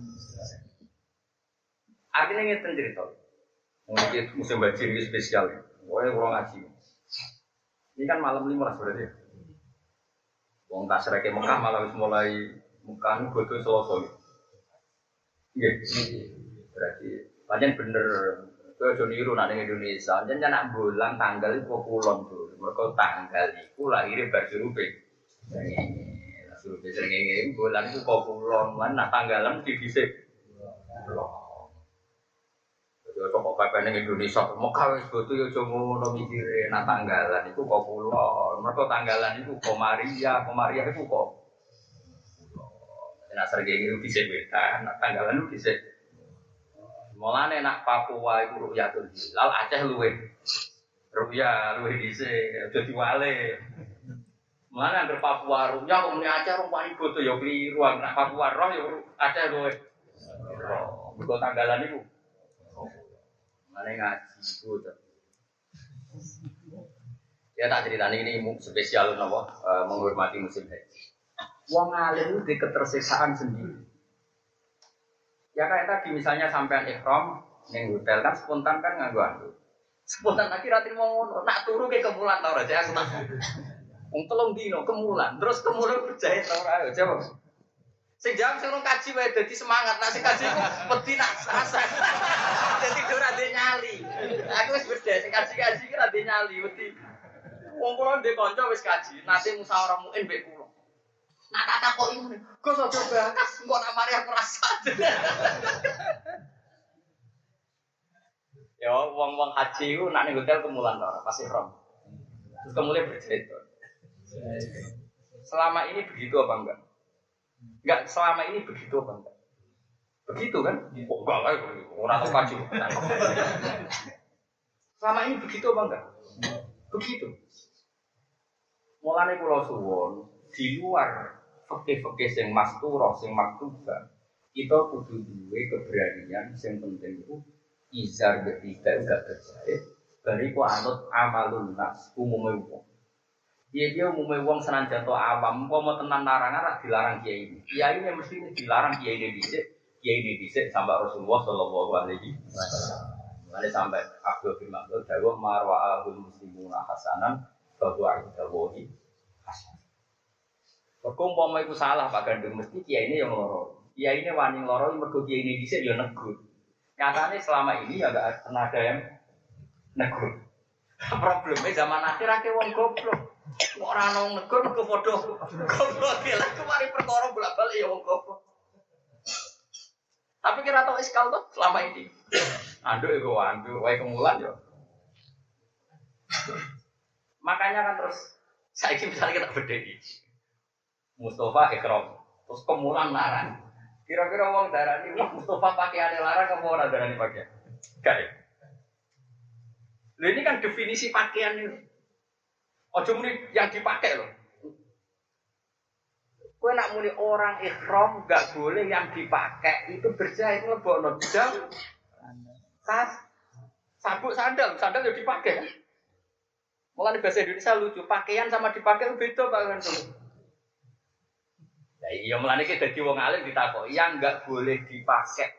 Artinya ngeten cerita. Mungkin musim banjir ini spesial. Pokoknya kurang ngaji. Ini kan malam lima lah berarti. Wong tak serake Mekah malah wis mulai Mekah nu godo selosoi. Iya. Berarti panjang bener Kau aja niru nak ning Indonesia, jangan nak bulan tanggal itu kulon tuh. Mereka tanggal itu lahirnya berjurupe. Suruh sering ini bulan itu kok nak tanggalan di bisik. Jadi kok kok ning Indonesia Mekah wis boto yo aja ngono mikire nak tanggalan iku kok. Mergo tanggalan iku kok Maria, kok Maria iku kok. Nah sering ini bisa beda, nak tanggalan itu bisa. Mulane nak Papua itu rukyatul hilal, Aceh luwe. Rukya luwe dhisik, aja diwale. Mana ada Papua roh, ya kok muni Aceh roh paling bodoh ya keliru, nak Papua roh ya Aceh roh. Roh, bukan tanggalan itu. Mana ngaji itu. Ya tak cerita ini spesial nopo menghormati musim haji. Wong alim di ketersesaan sendiri. Ya kayak tadi misalnya sampean ikhram neng hotel kan spontan kan nganggo. Spontan akhirnya mau ngono, nak turu ke kemulan tau aja aku tak. Wong telung dino kemulan, terus kemulan berjaya tau ora coba. Sing jam sing kaji wae dadi semangat, nasi kaji ku wedi nak sasa. Dadi nyali. Aku wis beda sing kaji-kaji ora nyali wedi. Wong kula ndek kanca wis kaji, nate musyawarah muin mbek kula. Nah tak takoki ngene, Gus aja bakas, engko nak mari aku rasa. Ya wong-wong haji ku nak hotel kemulan pasti rom. Terus kemudian bercerita. Selama ini begitu apa enggak? Enggak, selama ini begitu apa enggak? Begitu kan? Oh, enggak lah, orang tahu maju. Selama ini begitu apa enggak? Begitu. Mulane pulau suwon di luar fakih-fakih sing masturah, sing maktuba, kita kudu duwe keberanian sing penting itu izar ketiga enggak terjadi. Bariku anut amalun nas umumnya Iya dia umumnya wong senang jatuh awam, kok mau tenan larangan rak dilarang kiai ini. Kiai ini mesti dilarang kiai ini dicek, kiai ini dicek sampai Rasulullah Shallallahu Alaihi Wasallam. Mulai sampai Abdul bin Mas'ud dawa marwa ahul muslimuna hasanan bahwa dawahi hasan. Berkumpul mau itu salah Pak Gandung mesti kiai ini yang loro. Kiai ini wani loro, mergo kiai ini dicek ya negur. Nyatanya selama ini ya gak pernah ada yang negur. Problemnya zaman akhir akhir wong goblok. Ora ono negur mergo padha goblok ya lah kemari perkara bolak-balik ya wong goblok. Tapi kira tau iskal tuh selama ini. Anduk ya gue anduk, wae kemulan yo. Makanya kan terus saya misalnya kita beda Mustafa ikram, terus kemulan larang. Kira-kira uang darah ini, wah Mustafa pakai ada larang, kamu orang darah ini pakai? Gak ya? Loh ini kan definisi pakaian ini. Ojo muni yang dipakai loh. Kue nak muni orang ikhram gak boleh yang dipakai. Itu berjahit lebok jam. Tas. Sabuk sandal. Sandal yang dipakai. Mulai bahasa Indonesia lucu pakaian sama dipakai itu beda pak kan Ya iya mulai kita jadi wong alim ditakok yang nggak boleh dipakai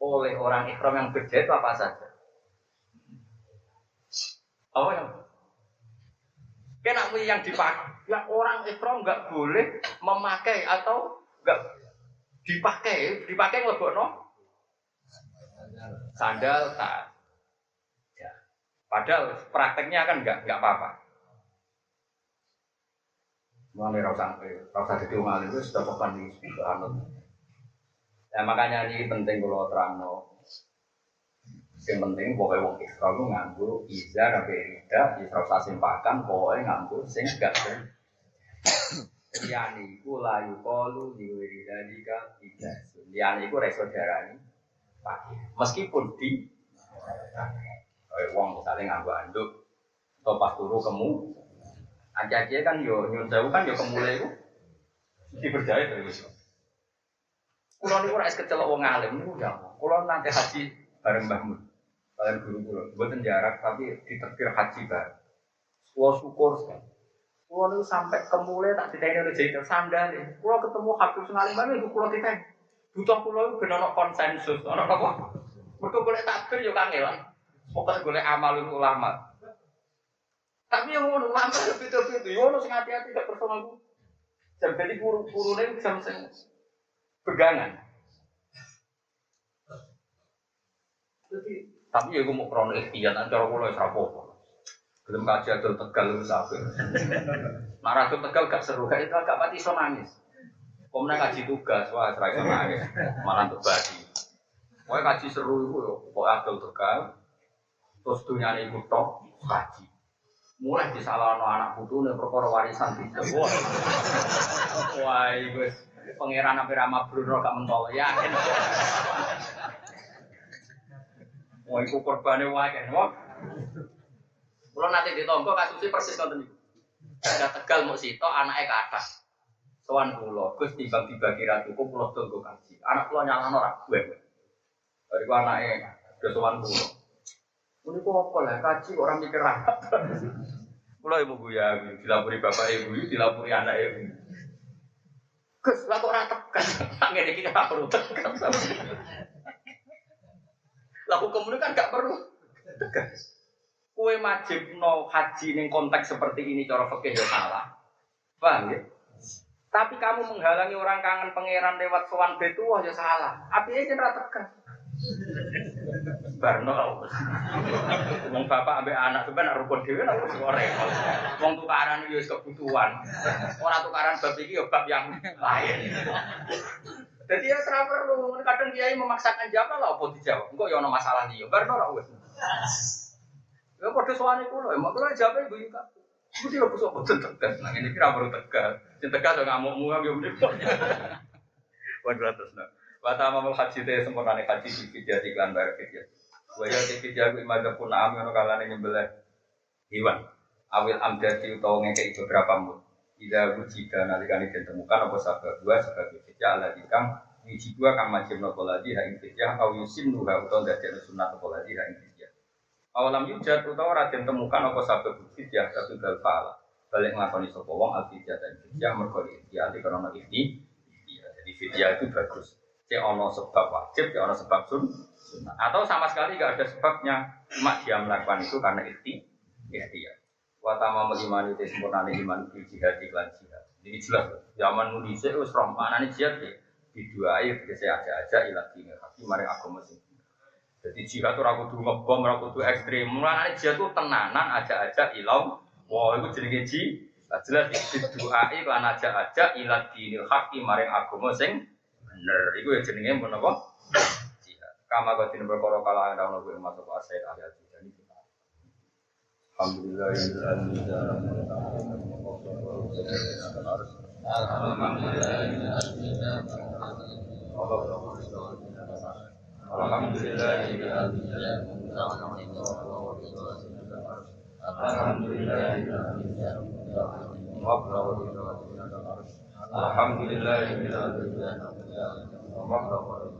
oleh orang ikhram yang berjahit apa saja. Apa yang Kena yang dipakai, ya orang ikhram nggak boleh memakai atau nggak dipakai, dipakai ngelebokno sandal tas. Ya. Padahal prakteknya kan nggak nggak apa-apa. Mulai rasa rasa jadi umat itu sudah pekan di. Ya makanya ini penting kalau terang no. Yang penting pokoknya wong ikhra itu nganggu iza rabe rida di rasa simpakan pokoknya nganggu sing gak ben. Liyane iku layu kolu diwiri dalika tidak. Liyane iku reso darani pakai. Meskipun di Kayak wong misalnya nganggo anduk atau pas turu kemu Aja-aja kan yo nyun kan yo kemulai itu dipercaya dari itu. Kulo niku ora kecelok wong alim niku ya. Kulo nanti haji bareng Mbah. Kalian guru kulo, mboten jarak tapi diterkir haji bareng. Kulo syukur sekali. Kulo niku sampai kemulai tak ditanya oleh jadi sandal. Kulo ketemu Habib Sengalim mana ibu kulo ditanya. Butuh kulo itu benar konsensus, ono apa? Mereka boleh takbir yo kangelan. Pokoknya boleh amal ulama. Tapi yang ngono ulama itu itu, yo ono sing hati-hati gak personal. Jadi guru gurune bisa mesen pegangan. Jadi tapi ya gue mau krono ikhtiar, nanti cara kulo ya apa Belum kaji adol tegal itu sapi. Nah adol tegal gak seru, kayak itu agak mati so nangis. Komna kaji tugas, wah serai so nangis, malah untuk badi. Pokoknya kaji seru itu, pokoknya adol tegal, terus dunia ini ikut tok, kaji. Mulai di salah anak putu nih perkara warisan tidak. Wah, wah, guys, pangeran apa rama Bruno gak mentol yakin. Wah, iku korbannya wae wah. Kalau nanti ditompo kasusnya persis nonton itu. Ada tegal mau sito, anaknya ke atas. Soan pulau, gus tiba tiba kira cukup pulau tunggu kaji. Anak pulau nyala norak gue. Dari gua anaknya, udah soan pulau. Ini kok apa lah, kaji orang mikir rapat. Pulau ibu guya, dilapuri bapak ibu, dilapuri anak ibu. Gus, lah kok rata kan? Nggak kita nggak perlu tegas. Lah hukum kan gak perlu tegas. Kue wajib no haji ning konteks seperti ini cara fikih ya salah. Paham ya? Tapi kamu menghalangi orang kangen pangeran lewat sowan betu wah ya salah. Api aja ora tegas. Barno Wong bapak ambek anak sampean rukun dhewe nek wis ora repot. Wong tukaran yo wis kebutuhan. Ora tukaran bab iki yo bab yang lain. Jadi ya serah perlu, kadang kiai memaksakan jawab lah apa dijawab. Enggak ya ono masalah dia. Bar ora wis. Ya padha sowane kulo, mak kulo jawab ibu iki. Iku dia kok boten tegas. Nang ini kira perlu tegas. Sing tegas yo ngamukmu yo mrene. Waduh terus nah. Wa tamamul haji te sempurnane haji iki jadi kan bayar fikir. Wa ya iki jago imadah pun am ono kalane nyembelih hewan. Awil amdati utawa ngekek beberapa mut. Ida wujida nalikane ditemukan apa sabab dua sebagai fitya ala dikang wiji dua kang majib nopo ladi ha ing fitya au yusim nuha sunat nopo ladi ha fitya. Awalam yujad utawa ora ditemukan apa sabab fitya tapi gal faala. Balik nglakoni sapa wong al fitya dan fitya mergo fitya di ini Jadi fitya itu bagus. Cek ono sebab wajib, cek ono sebab sun, sunnah. Atau sama sekali gak ada sebabnya, cuma dia melakukan itu karena ikhti, ikhtiar. Watama melimani te sempurna iman di jihad iklan jihad. Jadi jelas zaman nudise wis roh manane jihad ya diduai tegese aja-aja ilat dini tapi mari agama sing. Jadi jihad ora kudu ngebom, ora kudu ekstrim. Mulane jihad itu tenanan aja-aja ilau. Wah, itu jenenge ji. Jelas diduai lan aja-aja ilat dini haki mari agama sing bener. Iku ya jenenge menapa? Jihad. Kama kotin perkara kala ana ono kuwi masuk asai ahli الحمد لله رب العالمين. الحمد لله رب العالمين. الحمد لله رب العالمين